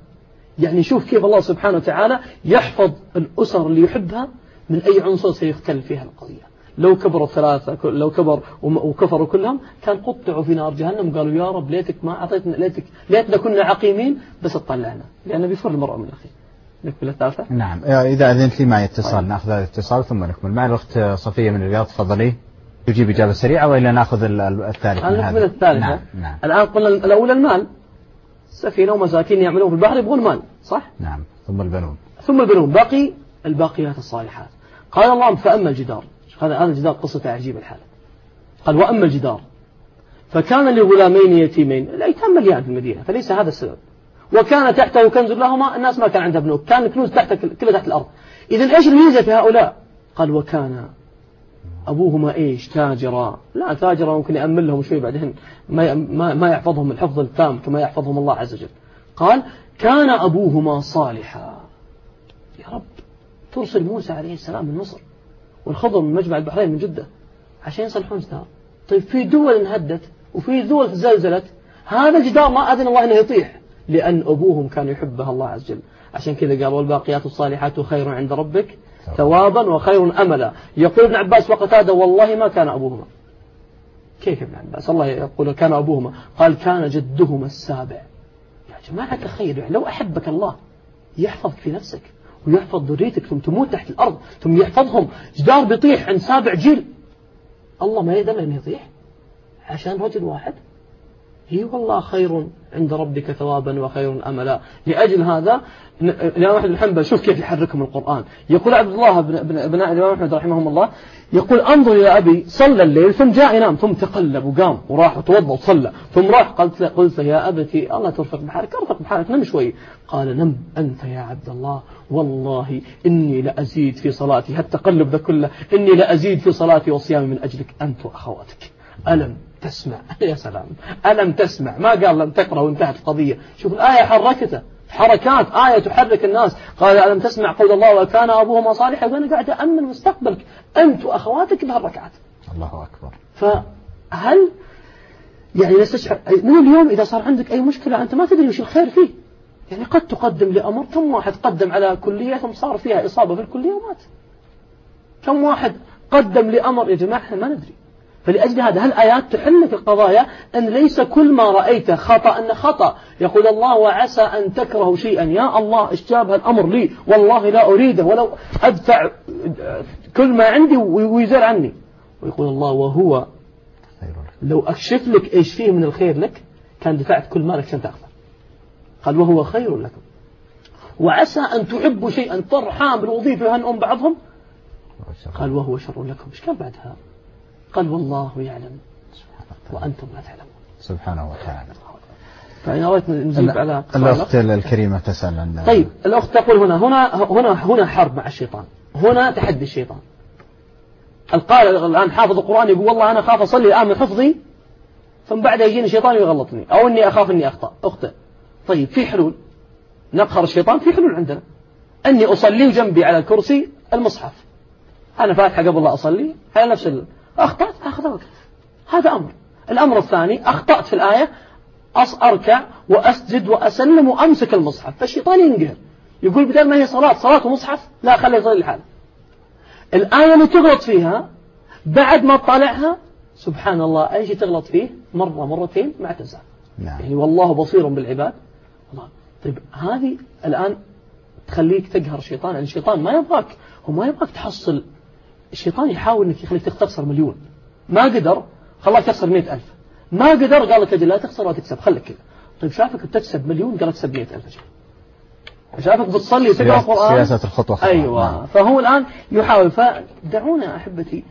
يعني شوف كيف الله سبحانه وتعالى يحفظ الأسر اللي يحبها من أي عنصر سيختل فيها القضية. لو كبروا ثلاثة لو كبر وكفروا كلهم كان قطعوا في نار جهنم قالوا يا رب ليتك ما أعطيتنا ليتك ليتنا كنا عقيمين بس اطلعنا. لأنه بيفر المرأة من أخي نكمل الثالثة؟ نعم. إذا أذنت لي معي اتصال. نأخذ هذا الاتصال ثم نكمل. معي الأخت صفية من الرياض تفضلي. تجيب إجابة سريعة وإلا نأخذ الثالث نكمل الثالثة نعم. نعم. الآن قلنا الأولى المال. سفينة ومساكين يعملون في البحر يبغون مال صح؟ نعم ثم البنون. ثم البنون. باقي الباقيات الصالحات. قال الله فأما الجدار. هذا هذا الجدار قصته عجيبة الحالة قال وأما الجدار فكان لغلامين يتيمين الأيتام مليان في المدينة فليس هذا السبب. وكان تحته كنز لهما الناس ما كان عندها بنوك كان الكنوز تحت كلها تحت الأرض. إذا إيش الميزة في هؤلاء؟ قال وكان أبوهما إيش؟ تاجرا. لا تاجرا ممكن يأمن لهم شوي بعدين ما ما يحفظهم الحفظ التام كما يحفظهم الله عز وجل. قال كان أبوهما صالحا. يا رب ترسل موسى عليه السلام من مصر والخضر من مجمع البحرين من جدة عشان يصلحون جدار. طيب في دول انهدت وفي دول زلزلت هذا الجدار ما أذن الله أنه يطيح لأن أبوهم كان يحبها الله عز وجل. عشان كذا قال والباقيات الصالحات خير عند ربك. ثوابا وخير أملا. يقول ابن عباس وقتادة والله ما كان أبوهما. كيف ابن عباس؟ الله يقول كان أبوهما. قال كان جدهما السابع. يا جماعة الخير يعني لو أحبك الله يحفظك في نفسك ويحفظ ذريتك ثم تموت تحت الأرض ثم يحفظهم. جدار بيطيح عند سابع جيل. الله ما يدم أن يطيح عشان رجل واحد. هي والله خير عند ربك ثوابا وخير أملا. لأجل هذا الإمام أحمد بن حنبل شوف كيف يحركهم القرآن. يقول عبد الله بن ابناء الإمام أحمد رحمه الله يقول أنظر إلى أبي صلى الليل ثم جاء ينام ثم تقلب وقام وراح وتوضأ وصلى ثم راح قلت له, قلت يا أبتي الله ترفق بحالك ارفق بحالك نم شوي. قال نم أنت يا عبد الله والله إني لأزيد في صلاتي هالتقلب ذا كله إني لأزيد في صلاتي وصيامي من أجلك أنت وأخواتك. ألم تسمع. [LAUGHS] يا سلام. ألم تسمع؟ ما قال لم تقرأ وانتهت القضية. شوف الآية حركته. حركات. آية تحرك الناس. قال ألم تسمع قول الله وكان أبوهما صالحا؟ وأنا قاعد أأمن مستقبلك. أنت وأخواتك بهالركعات. الله أكبر. فهل يعني نستشعر من اليوم إذا صار عندك أي مشكلة أنت ما تدري وش الخير فيه. يعني قد تقدم لأمر كم واحد قدم على كلية ثم صار فيها إصابة في الكلية ومات. كم واحد قدم لأمر يا جماعة ما ندري. فلأجل هذا هالآيات تحل في القضايا أن ليس كل ما رأيته خطأ أن خطأ؟ يقول الله وعسى أن تكرهوا شيئا. يا الله اشتاب الأمر لي. والله لا أريده. ولو أدفع كل ما عندي ويزال عني. ويقول الله وهو لو أكشف لك إيش فيه من الخير لك كان دفعت كل مالك عشان تأخذه. قال وهو خير لكم. وعسى أن تحبوا شيئا طرحان بالوظيفة وهنؤم بعضهم؟ قال وهو شر لكم. إيش كان بعدها؟ قال والله يعلم. وأنتم لا تعلمون. سبحانه وتعالى. فإن أردت نجيب على الأخت الكريمة تسأل عن طيب الأخت تقول هنا هنا هنا هنا حرب مع الشيطان. هنا تحدي الشيطان. القارئ الآن حافظ القرآن يقول والله أنا أخاف أصلي الآن من حفظي ثم بعدها يجيني الشيطان ويغلطني أو إني أخاف إني أخطأ. أخطئ طيب في حلول؟ نقهر الشيطان؟ في حلول عندنا. أني أصلي وجنبي على الكرسي المصحف. أنا فاتحة قبل لا أصلي. على نفس أخطأت أخذ وقت هذا أمر. الأمر الثاني أخطأت في الآية أركع وأسجد وأسلم وأمسك المصحف. فالشيطان ينقهر. يقول بدل ما هي صلاة صلاة ومصحف؟ لا خليه يصلي لحاله. الآية اللي تغلط فيها بعد ما تطالعها سبحان الله أي شيء تغلط فيه؟ مرة مرتين ما تنسى. نعم. يعني والله بصير بالعباد. الله طيب هذه الآن تخليك تقهر الشيطان الشيطان ما يبغاك هو ما يبغاك تحصل الشيطان يحاول إنك يخليك تخسر مليون. ما قدر خلاك تخسر مئة ألف. ما قدر قال لك أجل لا تخسر ولا تكسب. خليك كذا. طيب شافك بتكسب مليون قال اكسب مئة ألف شافك بتصلي وتقرأ القرآن؟ سياسة الخطوة خطوة أيوة. نعم. فهو الآن يحاول. فدعونا أحبتي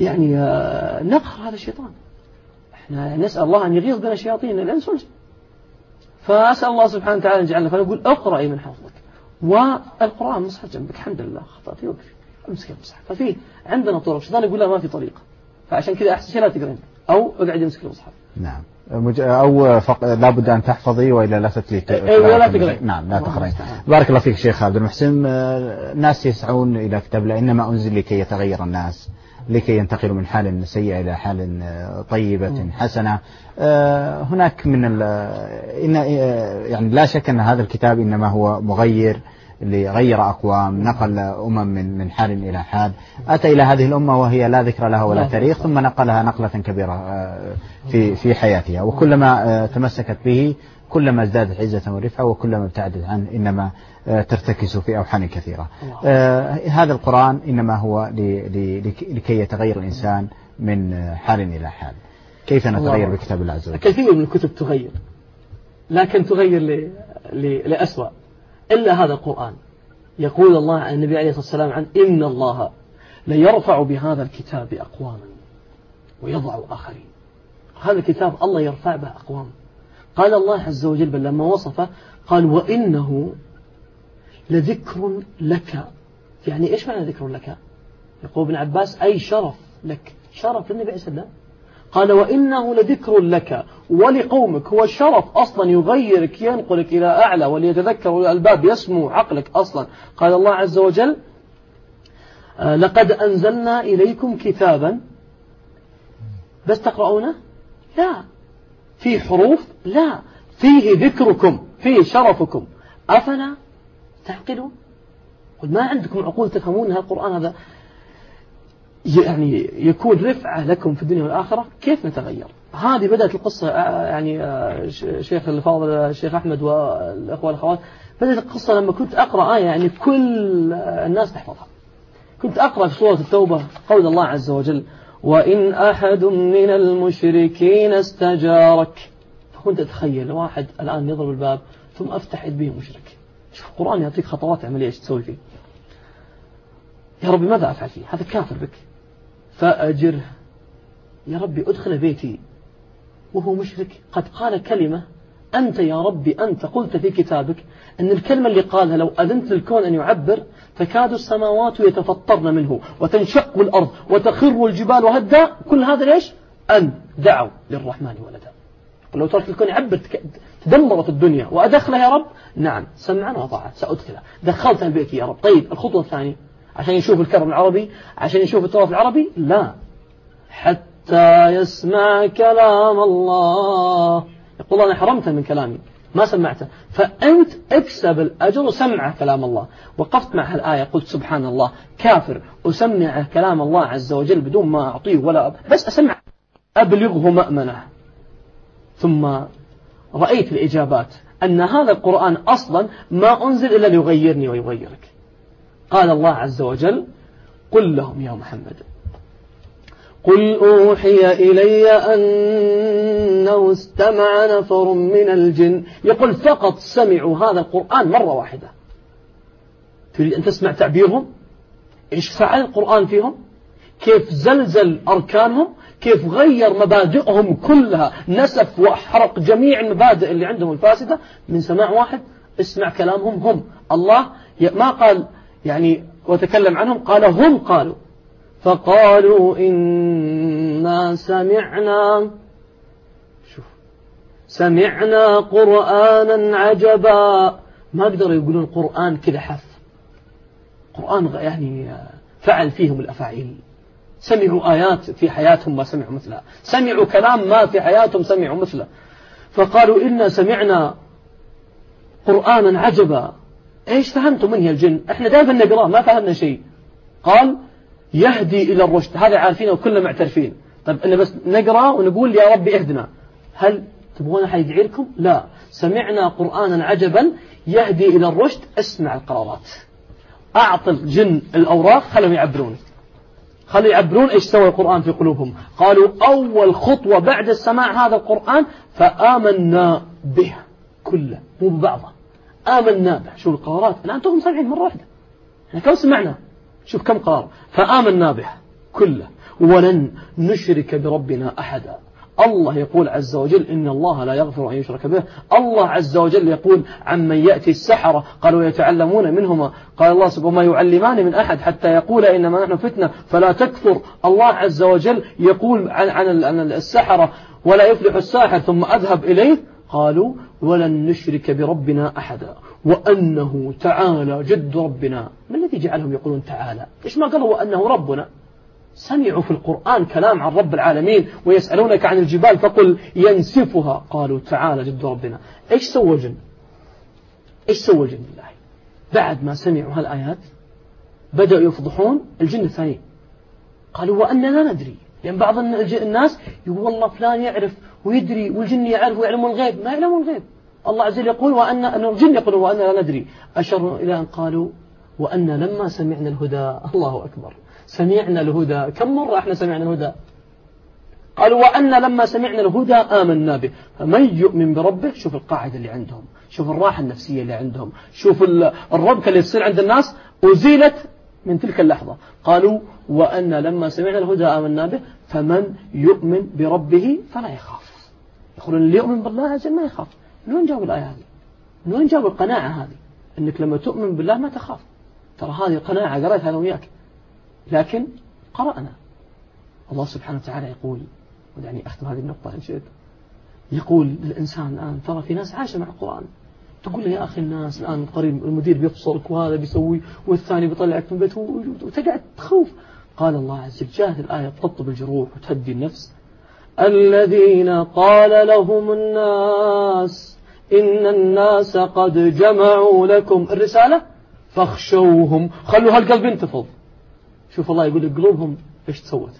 يعني آه، نقهر هذا الشيطان. إحنا نسأل الله أن يغيظ بنا شياطين الإنس والجن فأسأل الله سبحانه وتعالى أن يجعلنا فنقول اقرأي من حفظك. والقرآن مصحف جنبك. الحمد لله. خطأتي وقفي. امسك المصحف ففي عندنا طرق الشيطان يقول لا ما في طريقة. فعشان كذا أحسن شيء لا تقرين أو اقعد امسك المصحف نعم. أو فق... لابد أن تحفظي وإلا لا تتلي أيوة لا تقرين نعم لا تقرين بارك الله فيك شيخ عبد المحسن. الناس يسعون إلى كتاب لا إنما أنزل لكي يتغير الناس لكي ينتقلوا من حال سيئة إلى حال طيبة حسنة. هناك من إن يعني لا شك أن هذا الكتاب إنما هو مغير. اللي غير أقوام نقل أمم من من حال إلى حال أتى إلى هذه الأمة وهي لا ذكر لها ولا تاريخ ثم نقلها نقلة كبيرة آه، في في حياتها. وكلما آه، تمسكت به كلما ازدادت عزة ورفعة وكلما ابتعدت عنه إنما آه، ترتكز في أوحان كثيرة. هذا القرآن إنما هو لكي يتغير الإنسان من حال إلى حال كيف نتغير بكتاب الله عز وجل؟ كثير من الكتب تغير لكن تغير لأسوأ. إلا هذا القرآن. يقول الله عن النبي عليه الصلاة والسلام عن إن الله ليرفع بهذا الكتاب أقواما ويضع آخرين. هذا الكتاب الله يرفع به أقوام. قال الله عز وجل بل لما وصفه قال وإنه لذكر لك. يعني إيش معنى ذكر لك؟ يقول ابن عباس أي شرف لك. شرف للنبي عليه الصلاة والسلام. قال وإنه لذكر لك ولقومك هو الشرف أصلا يغيرك ينقلك إلى أعلى وليتذكر الألباب يسمو عقلك أصلا. قال الله عز وجل آه، لقد أنزلنا إليكم كتابا. بس تقرؤونه؟ لا. في حروف؟ لا. فيه ذكركم فيه شرفكم. أفلا تعقلون؟ قل ما عندكم عقول تفهمون القرآن هذا؟ يعني يكون رفعة لكم في الدنيا والآخرة كيف نتغير؟ هذه بدأت القصة آه، يعني آه، شيخ الفاضل الشيخ أحمد والأخوة والأخوات بدأت القصة لما كنت أقرأ آية يعني كل الناس تحفظها. كنت أقرأ في سورة التوبة قول الله عز وجل وإن أحد من المشركين استجارك فكنت أتخيل واحد الآن يضرب الباب ثم أفتح يد به مشرك. شوف القرآن يعطيك خطوات عملية إيش تسوي فيه؟ يا ربي ماذا أفعل فيه؟ هذا كافر بك. فأجره يا ربي أدخل بيتي. وهو مشرك. قد قال كلمة. أنت يا ربي أنت. قلت في كتابك أن الكلمة اللي قالها لو أذنت للكون أن يعبر تكاد السماوات يتفطرن منه وتنشق الأرض وتخر الجبال وهدا كل هذا ليش؟ أن دعوا للرحمن ولدا. لو ترك الكون يعبر تدمرت الدنيا. وأدخله يا رب؟ نعم. سمعا وطاعة. سأدخله دخلتها البيت يا رب. طيب الخطوة الثانية. عشان يشوف الكرم العربي عشان يشوف التراث العربي؟ لا. حتى يسمع كلام الله. يقول أنا حرمته من كلامي. ما سمعته. فأنت اكسب الأجر وسمع كلام الله. وقفت مع هالآية قلت سبحان الله كافر أسمع كلام الله عز وجل بدون ما أعطيه ولا أب بس أسمع أبلغه مأمنه. ثم رأيت الإجابات أن هذا القرآن أصلا ما أنزل إلا ليغيرني ويغيرك. قال الله عز وجل قل لهم يا محمد قل أوحي إلي أنه استمع نفر من الجن. يقول فقط سمعوا هذا القرآن مرة واحدة. تريد أن تسمع تعبيرهم؟ إيش فعل القرآن فيهم؟ كيف زلزل أركانهم؟ كيف غير مبادئهم كلها؟ نسف وحرق جميع المبادئ اللي عندهم الفاسدة؟ من سماع واحد اسمع كلامهم هم. الله ما قال يعني وتكلم عنهم قال هم قالوا. فقالوا إنا سمعنا شوف سمعنا قرآنا عجبا. ما قدروا يقولون قرآن كذا حف قرآن يعني فعل فيهم الأفاعيل. سمعوا آيات في حياتهم ما سمعوا مثلها. سمعوا كلام ما في حياتهم سمعوا مثله. فقالوا إنا سمعنا قرآنا عجبا. إيش فهمتوا منه الجن؟ إحنا دائما نقرأه ما فهمنا شيء. قال يهدي إلى الرشد. هذا عارفينه وكلنا معترفين. طيب أنا بس نقرأ ونقول يا ربي اهدنا. هل تبغون أحد يدعي لكم لا. سمعنا قرآنا عجبا يهدي إلى الرشد اسمع القرارات. أعطي الجن الأوراق خلهم يعبرون. خلوا يعبرون إيش سوى القرآن في قلوبهم. قالوا أول خطوة بعد السماع هذا القرآن فآمنا به كله مو ببعضه. آمنا. به شو القرارات. الآن أنتم سامعين مرة واحدة. إحنا كم سمعنا؟ شوف كم قرار. فآمنا به كله. ولن نشرك بربنا أحدا. الله يقول عز وجل إن الله لا يغفر أن يشرك به. الله عز وجل يقول عمن يأتي السحرة. قالوا يتعلمون منهما. قال الله سبحانه ما يعلمان من أحد حتى يقول إنما نحن فتنة. فلا تكفر. الله عز وجل يقول عن, عن السحرة. ولا يفلح الساحر ثم أذهب إليه. قالوا ولن نشرك بربنا أحدا وأنه تعالى جد ربنا. ما الذي جعلهم يقولون تعالى؟ إيش ما قالوا؟ وأنه ربنا. سمعوا في القرآن كلام عن رب العالمين ويسألونك عن الجبال فقل ينسفها. قالوا تعالى جد ربنا. إيش سوى الجن؟ إيش سوى الجن بالله؟ بعد ما سمعوا هالآيات بدأوا يفضحون الجن الثاني قالوا وأننا ندري. لأن بعض الناس يقول والله فلان يعرف ويدري والجن يعرف ويعلمون الغيب. ما يعلمون الغيب. الله عز وجل يقول وأن أن الجن يقولون وأن لا ندري. أشر إلى أن قالوا وأن لما سمعنا الهدى. الله أكبر. سمعنا الهدى. كم مرة إحنا سمعنا الهدى؟ قالوا وأن لما سمعنا الهدى آمنا به. فمن يؤمن بربه شوف القاعدة اللي عندهم. شوف الراحة النفسية اللي عندهم. شوف الربكة اللي تصير عند الناس أزيلت من تلك اللحظة. قالوا وأن لما سمعنا الهدى آمنا به فمن يؤمن بربه فلا يخاف. يقولون اللي يؤمن بالله أجل ما يخاف. من وين جابوا الآية هذه؟ من وين جابوا القناعة هذه؟ أنك لما تؤمن بالله ما تخاف. ترى هذه قناعة قرأتها أنا وياك. لكن قرأنا. الله سبحانه وتعالى يقول ودعني أختم هذه النقطة إن شئت. يقول للإنسان الآن ترى في ناس عايشة مع القرآن. تقول له يا أخي الناس الآن قريب المدير بيفصلك وهذا بيسوي والثاني بيطلعك من البيت وتقعد تخوف. قال الله عز وجل جاءت الآية تطب الجروح وتهدي النفس. الذين قال لهم الناس إن الناس قد جمعوا لكم. الرسالة؟ فاخشوهم. خلوا هالقلب ينتفض. شوف الله يقول قلوبهم إيش تسوت.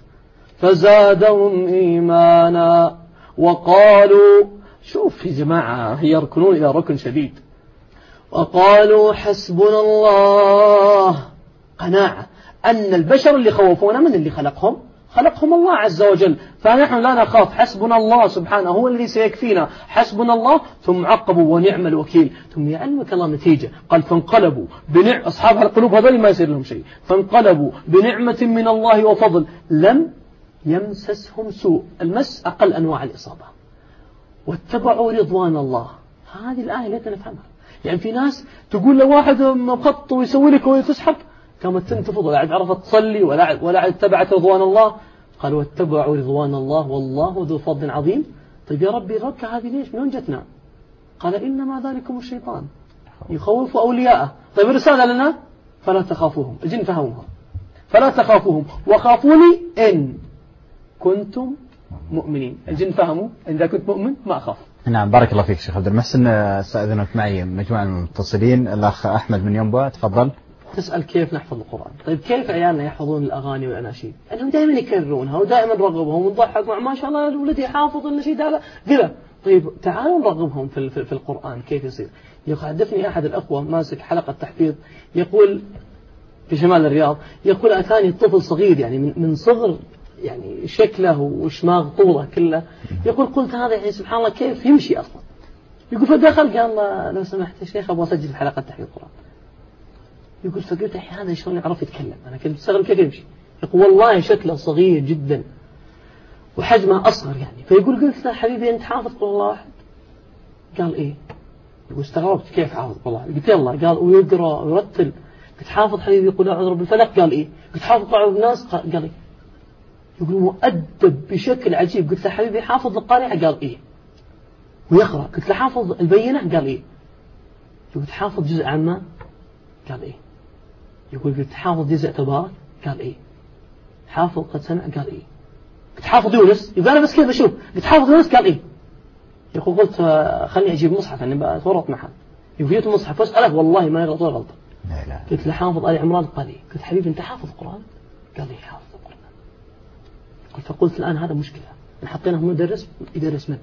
فزادهم إيمانا. وقالوا شوف يا جماعة يركنون إلى ركن شديد. وقالوا حسبنا الله. قناعة. أن البشر اللي خوفونا من اللي خلقهم؟ خلقهم الله عز وجل. فنحن لا نخاف. حسبنا الله سبحانه هو الذي سيكفينا. حسبنا الله ثم عقبوا ونعم الوكيل. ثم يعلمك الله نتيجة. قال فانقلبوا بنع أصحاب القلوب هذول ما يصير لهم شيء. فانقلبوا بنعمة من الله وفضل. لم يمسسهم سوء. المس أقل أنواع الإصابة. واتبعوا رضوان الله. هذه الآية لا نفهمها. يعني في ناس تقول لواحد مخط ويسوي لك وتسحب قامت تنتفض ولا عاد عرفت تصلي ولا ولا عاد اتبعت رضوان الله. قال واتبعوا رضوان الله والله ذو فضل عظيم. طيب يا ربي الركعة هذه ليش؟ من وين جتنا؟ قال إنما ذلكم الشيطان. يخوف أولياءه. طيب الرسالة لنا؟ فلا تخافوهم. الجن فهموها. فلا تخافوهم. وخافوني إن كنتم مؤمنين. الجن فهموا إذا كنت مؤمن ما أخاف. نعم بارك الله فيك شيخ عبد المحسن. استاذنك معي مجموعة من المتصلين. الأخ أحمد من ينبع تفضل. تسأل كيف نحفظ القرآن. طيب كيف عيالنا يحفظون الأغاني والأناشيد؟ أنهم دائما يكررونها ودائما نرغبهم ونضحك ما شاء الله ولدي حافظ النشيد هذا. قلة. طيب تعالوا نرغبهم في, في, في القرآن كيف يصير. يحدثني أحد الأخوة ماسك حلقة تحفيظ يقول في شمال الرياض يقول أتاني طفل صغير يعني من, من صغر يعني شكله وشماغ طوله كله يقول قلت هذا يعني سبحان الله كيف يمشي أصلا؟ يقول فدخل قال لو سمحت يا شيخ أبغى أسجل حلقة تحفيظ القرآن. يقول فقلت هذا شلون يعرف يتكلم؟ أنا كنت مستغرب كيف يمشي؟ يقول والله شكله صغير جدا. وحجمه أصغر يعني. فيقول قلت له حبيبي أنت حافظ قول الله واحد قال إيه؟ يقول استغربت كيف حافظ قول الله قلت يلا. قال ويقرأ ويرتل. قلت حافظ حبيبي يقول أعوذ بالفلق قال إيه؟ قلت حافظ قاعد الناس قال إيه؟ يقول مؤدب بشكل عجيب. قلت له حبيبي حافظ القارعة؟ قال إيه؟ ويقرأ. قلت له حافظ البينة؟ قال إيه؟ قلت حافظ جزء عما قال إيه؟ يقول قلت حافظ جزء تبارك قال إيه. حافظ قد سمع؟ قال إيه. قلت حافظ يونس يقول أنا بس كذا بشوف قلت حافظ يونس قال إيه. يقول قلت خليني أجيب مصحف أنا بتورط معه يقول جبت المصحف وأسأله والله ما يغلط ولا غلطة. قلت له حافظ آل عمران؟ قال إيه. قلت حبيبي أنت حافظ القرآن؟ قال إيه حافظ القرآن. قلت فقلت الآن هذا مشكلة. نحطيناه مدرس يدرس من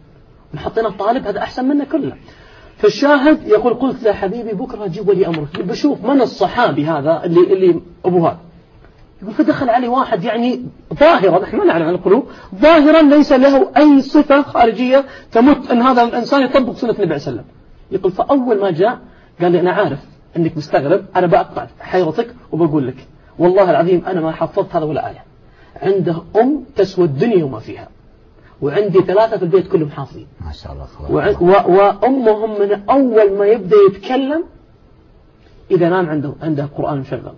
ونحطيناه طالب هذا أحسن منا كله. فالشاهد يقول قلت له حبيبي بكرة جيب ولي أمرك. بشوف من الصحابي هذا اللي اللي أبو هذا يقول فدخل علي واحد يعني ظاهرا إحنا ما نعلم عن القلوب ظاهرا ليس له أي صفة خارجية تمت أن هذا الإنسان يطبق سنة النبي عليه وسلم. يقول فأول ما جاء قال لي أنا عارف أنك مستغرب أنا بقطع حيرتك وبقول لك والله العظيم أنا ما حفظت هذا ولا آية. عنده أم تسوى الدنيا وما فيها. وعندي ثلاثة في البيت كلهم حافظين ما شاء الله وأمهم من أول ما يبدأ يتكلم إذا نام عنده عنده قرآن مشغل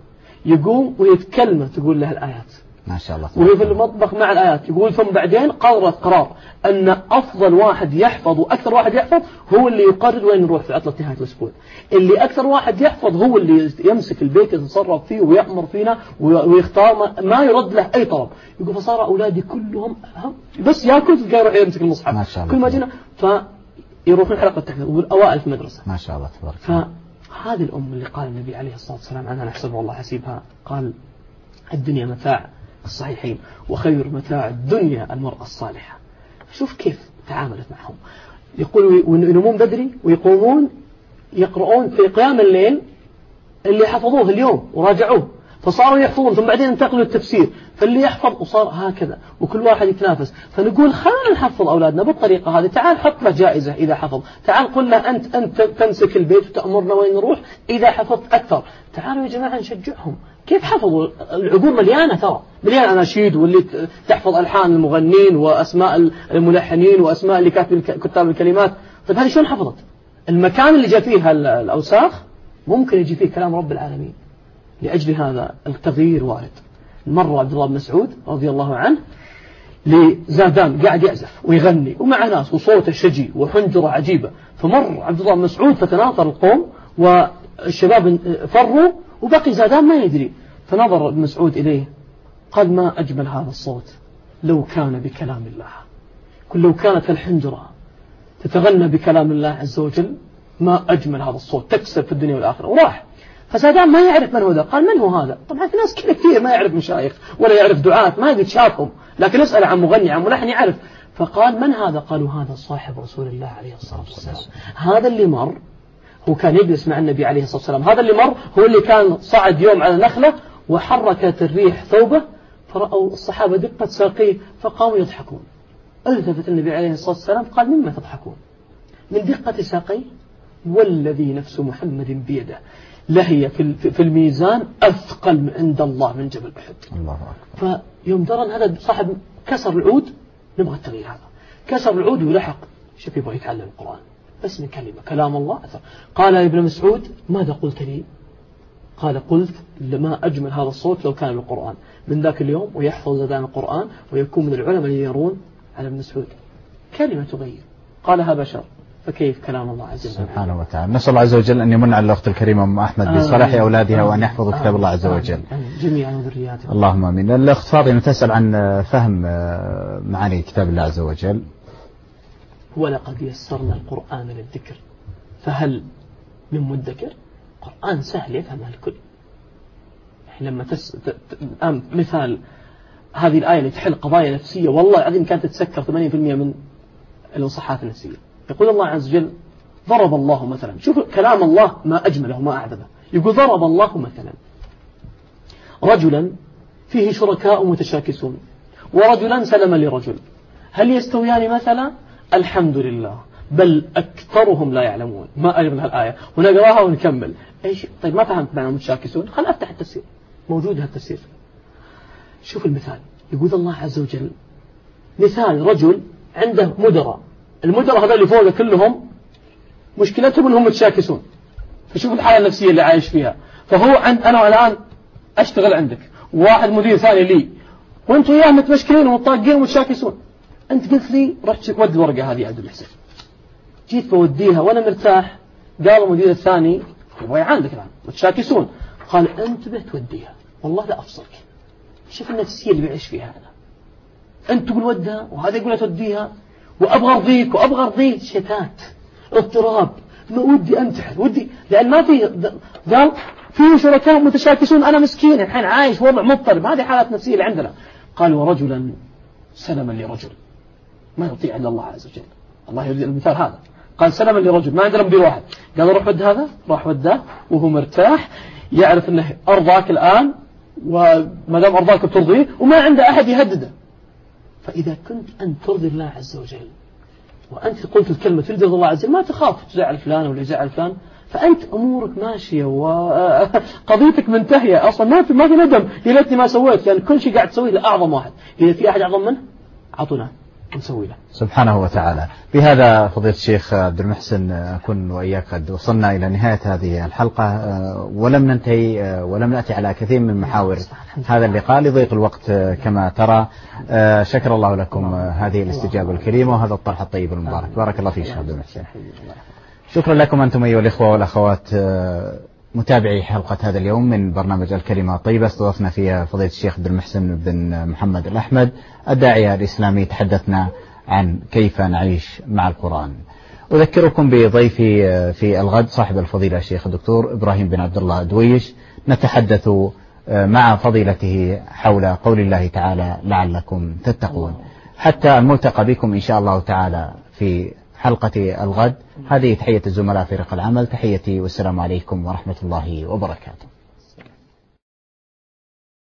يقوم ويتكلم تقول له الآيات. ما شاء الله. وهي في المطبخ مع الآيات. يقول ثم بعدين قررت قرار أن أفضل واحد يحفظ وأكثر واحد يحفظ هو اللي يقرر وين نروح في عطلة نهاية الأسبوع. اللي أكثر واحد يحفظ هو اللي يمسك البيت يتصرف فيه ويأمر فينا ويختار ما يرد له أي طلب. يقول فصار أولادي كلهم بس ياكل تلقاه يروح يمسك المصحف. ما شاء الله. كل ما جينا فيروحون حلقة التحفيظ والأوائل في المدرسة. ما شاء الله تبارك فهذه الأم اللي قال النبي عليه الصلاة والسلام عنها نحسب والله حسيبها قال الدنيا متاع. الصحيحين وخير متاع الدنيا المرأة الصالحة. شوف كيف تعاملت معهم. يقول ينومون بدري ويقومون يقرؤون في قيام الليل اللي حفظوه اليوم وراجعوه. فصاروا يحفظون ثم بعدين انتقلوا للتفسير. فاللي يحفظ وصار هكذا. وكل واحد يتنافس. فنقول خلينا نحفظ أولادنا بالطريقة هذه. تعال حط له جائزة إذا حفظ. تعال قل له أنت أنت تمسك البيت وتأمرنا وين نروح إذا حفظت أكثر. تعالوا يا جماعة نشجعهم. كيف حفظوا؟ العقول مليانة ترى. مليان أناشيد واللي تحفظ ألحان المغنين وأسماء الملحنين وأسماء اللي كاتب كتاب الكلمات. طيب هذه شلون حفظت؟ المكان اللي جاء فيه الأوساخ ممكن يجي فيه كلام رب العالمين. لأجل هذا التغيير وارد. مر عبد الله بن مسعود رضي الله عنه لزادان قاعد يعزف ويغني ومع ناس وصوته شجي وحنجرة عجيبة. فمر عبد الله بن مسعود فتناطر القوم والشباب فروا وبقي زادان ما يدري. فنظر ابن مسعود إليه قال ما أجمل هذا الصوت لو كان بكلام الله. كل لو كانت الحنجرة تتغنى بكلام الله عز وجل ما أجمل هذا الصوت تكسب في الدنيا والآخرة. وراح. فسادان ما يعرف من هو ذا. قال من هو هذا؟ طبعا في ناس كثير ما يعرف مشايخ ولا يعرف دعاة ما قد شافهم لكن أسأل عن مغني عن ملحن يعرف. فقال من هذا؟ قالوا هذا صاحب رسول الله عليه الصلاة والسلام. هذا اللي مر هو كان يجلس مع النبي عليه الصلاة والسلام. هذا اللي مر هو اللي كان صعد يوم على نخلة وحركت الريح ثوبه فرأوا الصحابة دقة ساقيه فقاموا يضحكون. ألتفت النبي عليه الصلاة والسلام قال مما تضحكون؟ من دقة ساقيه والذي نفس محمد بيده. لهي في الميزان أثقل عند الله من جبل أحد. الله أكبر. فيوم درى أن هذا صاحب كسر العود نبغى التغيير هذا. كسر العود ولحق شوف يبغى يتعلم القرآن. بس من كلمة كلام الله أثر. قال يا ابن مسعود ماذا قلت لي؟ قال قلت لما أجمل هذا الصوت لو كان القرآن. من ذاك اليوم ويحفظ أذان القرآن ويكون من العلماء اللي يرون على ابن مسعود. كلمة تغير. قالها بشر. فكيف كلام الله عز وجل؟ سبحانه وتعالى. نسأل الله عز وجل أن يمن على الأخت الكريمة أم أحمد بصلاح أولادها وأن يحفظوا كتاب الله عز وجل. جميعا وذرياتهم. اللهم آمين. الأخت فاطمة تسأل عن فهم معاني كتاب الله عز وجل. ولقد يسرنا القرآن للذكر. فهل من مدكر؟ قرآن سهل يفهمها الكل. لما تس... ت... الآن مثال هذه الآية اللي تحل قضايا نفسية والله العظيم كانت تتسكر 80% من الانصحات النفسية. يقول الله عز وجل ضرب الله مثلا. شوف كلام الله ما أجمله وما أعذبه. يقول ضرب الله مثلا. رجلا فيه شركاء متشاكسون. ورجلا سلم لرجل. هل يستويان مثلا؟ الحمد لله. بل أكثرهم لا يعلمون. ما أجمل الآية ونقراها ونكمل إيش؟ طيب ما فهمت معنى متشاكسون خل أفتح التفسير. موجود هالتفسير. شوف المثال. يقول الله عز وجل مثال رجل عنده مدراء المدراء هذول اللي فوقه كلهم مشكلتهم إنهم متشاكسون. فشوف الحالة النفسية اللي عايش فيها. فهو عند أنا الآن أشتغل عندك. واحد مدير ثاني لي. وأنتم وياه متمشكلين ومطاقين ومتشاكسون. أنت قلت لي رحت ود الورقة هذه عبد الحسين. جيت بوديها وأنا مرتاح. قال المدير الثاني يبغى يعاندك الآن متشاكسون. قال انتبه توديها والله لا أفصلك. شوف النفسية اللي بيعيش فيها هذا أنت تقول ودها وهذا يقول توديها. وأبغى أرضيك وأبغى أرضيك. شتات اضطراب. ما ودي أنتحر ودي. لأن ما في قال في شركاء متشاكسون. أنا مسكين الحين عايش وضع مضطرب. هذه حالات نفسية اللي عندنا. قال ورجلا سلما لرجل. ما يطيع إلا الله عز وجل. الله يريد المثال هذا. قال سلما لرجل ما عندنا مدير واحد. قال روح ود هذا راح وداه وهو مرتاح يعرف إنه أرضاك الآن وما دام أرضاك بترضيه وما عنده أحد يهدده. فإذا كنت انت ترضي الله عز وجل وأنت قلت الكلمة ترضي الله عز وجل ما تخاف تزعل فلان ولا يزعل فلان فأنت أمورك ماشية وقضيتك [LAUGHS] منتهية. أصلا ما في ما في ندم. يا ليتني ما سويت لأن كل شيء قاعد تسويه لأعظم واحد. إذا في أحد أعظم منه؟ أعطونا نسوي له. سبحانه وتعالى. بهذا فضيلة الشيخ عبد المحسن أكون وإياك قد وصلنا إلى نهاية هذه الحلقة. ولم ننتهي ولم نأتي على كثير من محاور هذا اللقاء لضيق الوقت كما ترى. شكر الله لكم هذه الاستجابة الكريمة وهذا الطرح الطيب المبارك. بارك الله فيك عبد المحسن. شكرا لكم أنتم أيها الإخوة والأخوات متابعي حلقة هذا اليوم من برنامج الكلمة الطيبة. استضفنا فيها فضيلة الشيخ عبد المحسن بن محمد الأحمد الداعية الإسلامي. تحدثنا عن كيف نعيش مع القرآن. أذكركم بضيفي في الغد صاحب الفضيلة الشيخ الدكتور إبراهيم بن عبد الله دويش. نتحدث مع فضيلته حول قول الله تعالى لعلكم تتقون. حتى الملتقى بكم إن شاء الله تعالى في حلقة الغد. هذه تحية الزملاء في فريق العمل. تحيتي والسلام عليكم ورحمة الله وبركاته.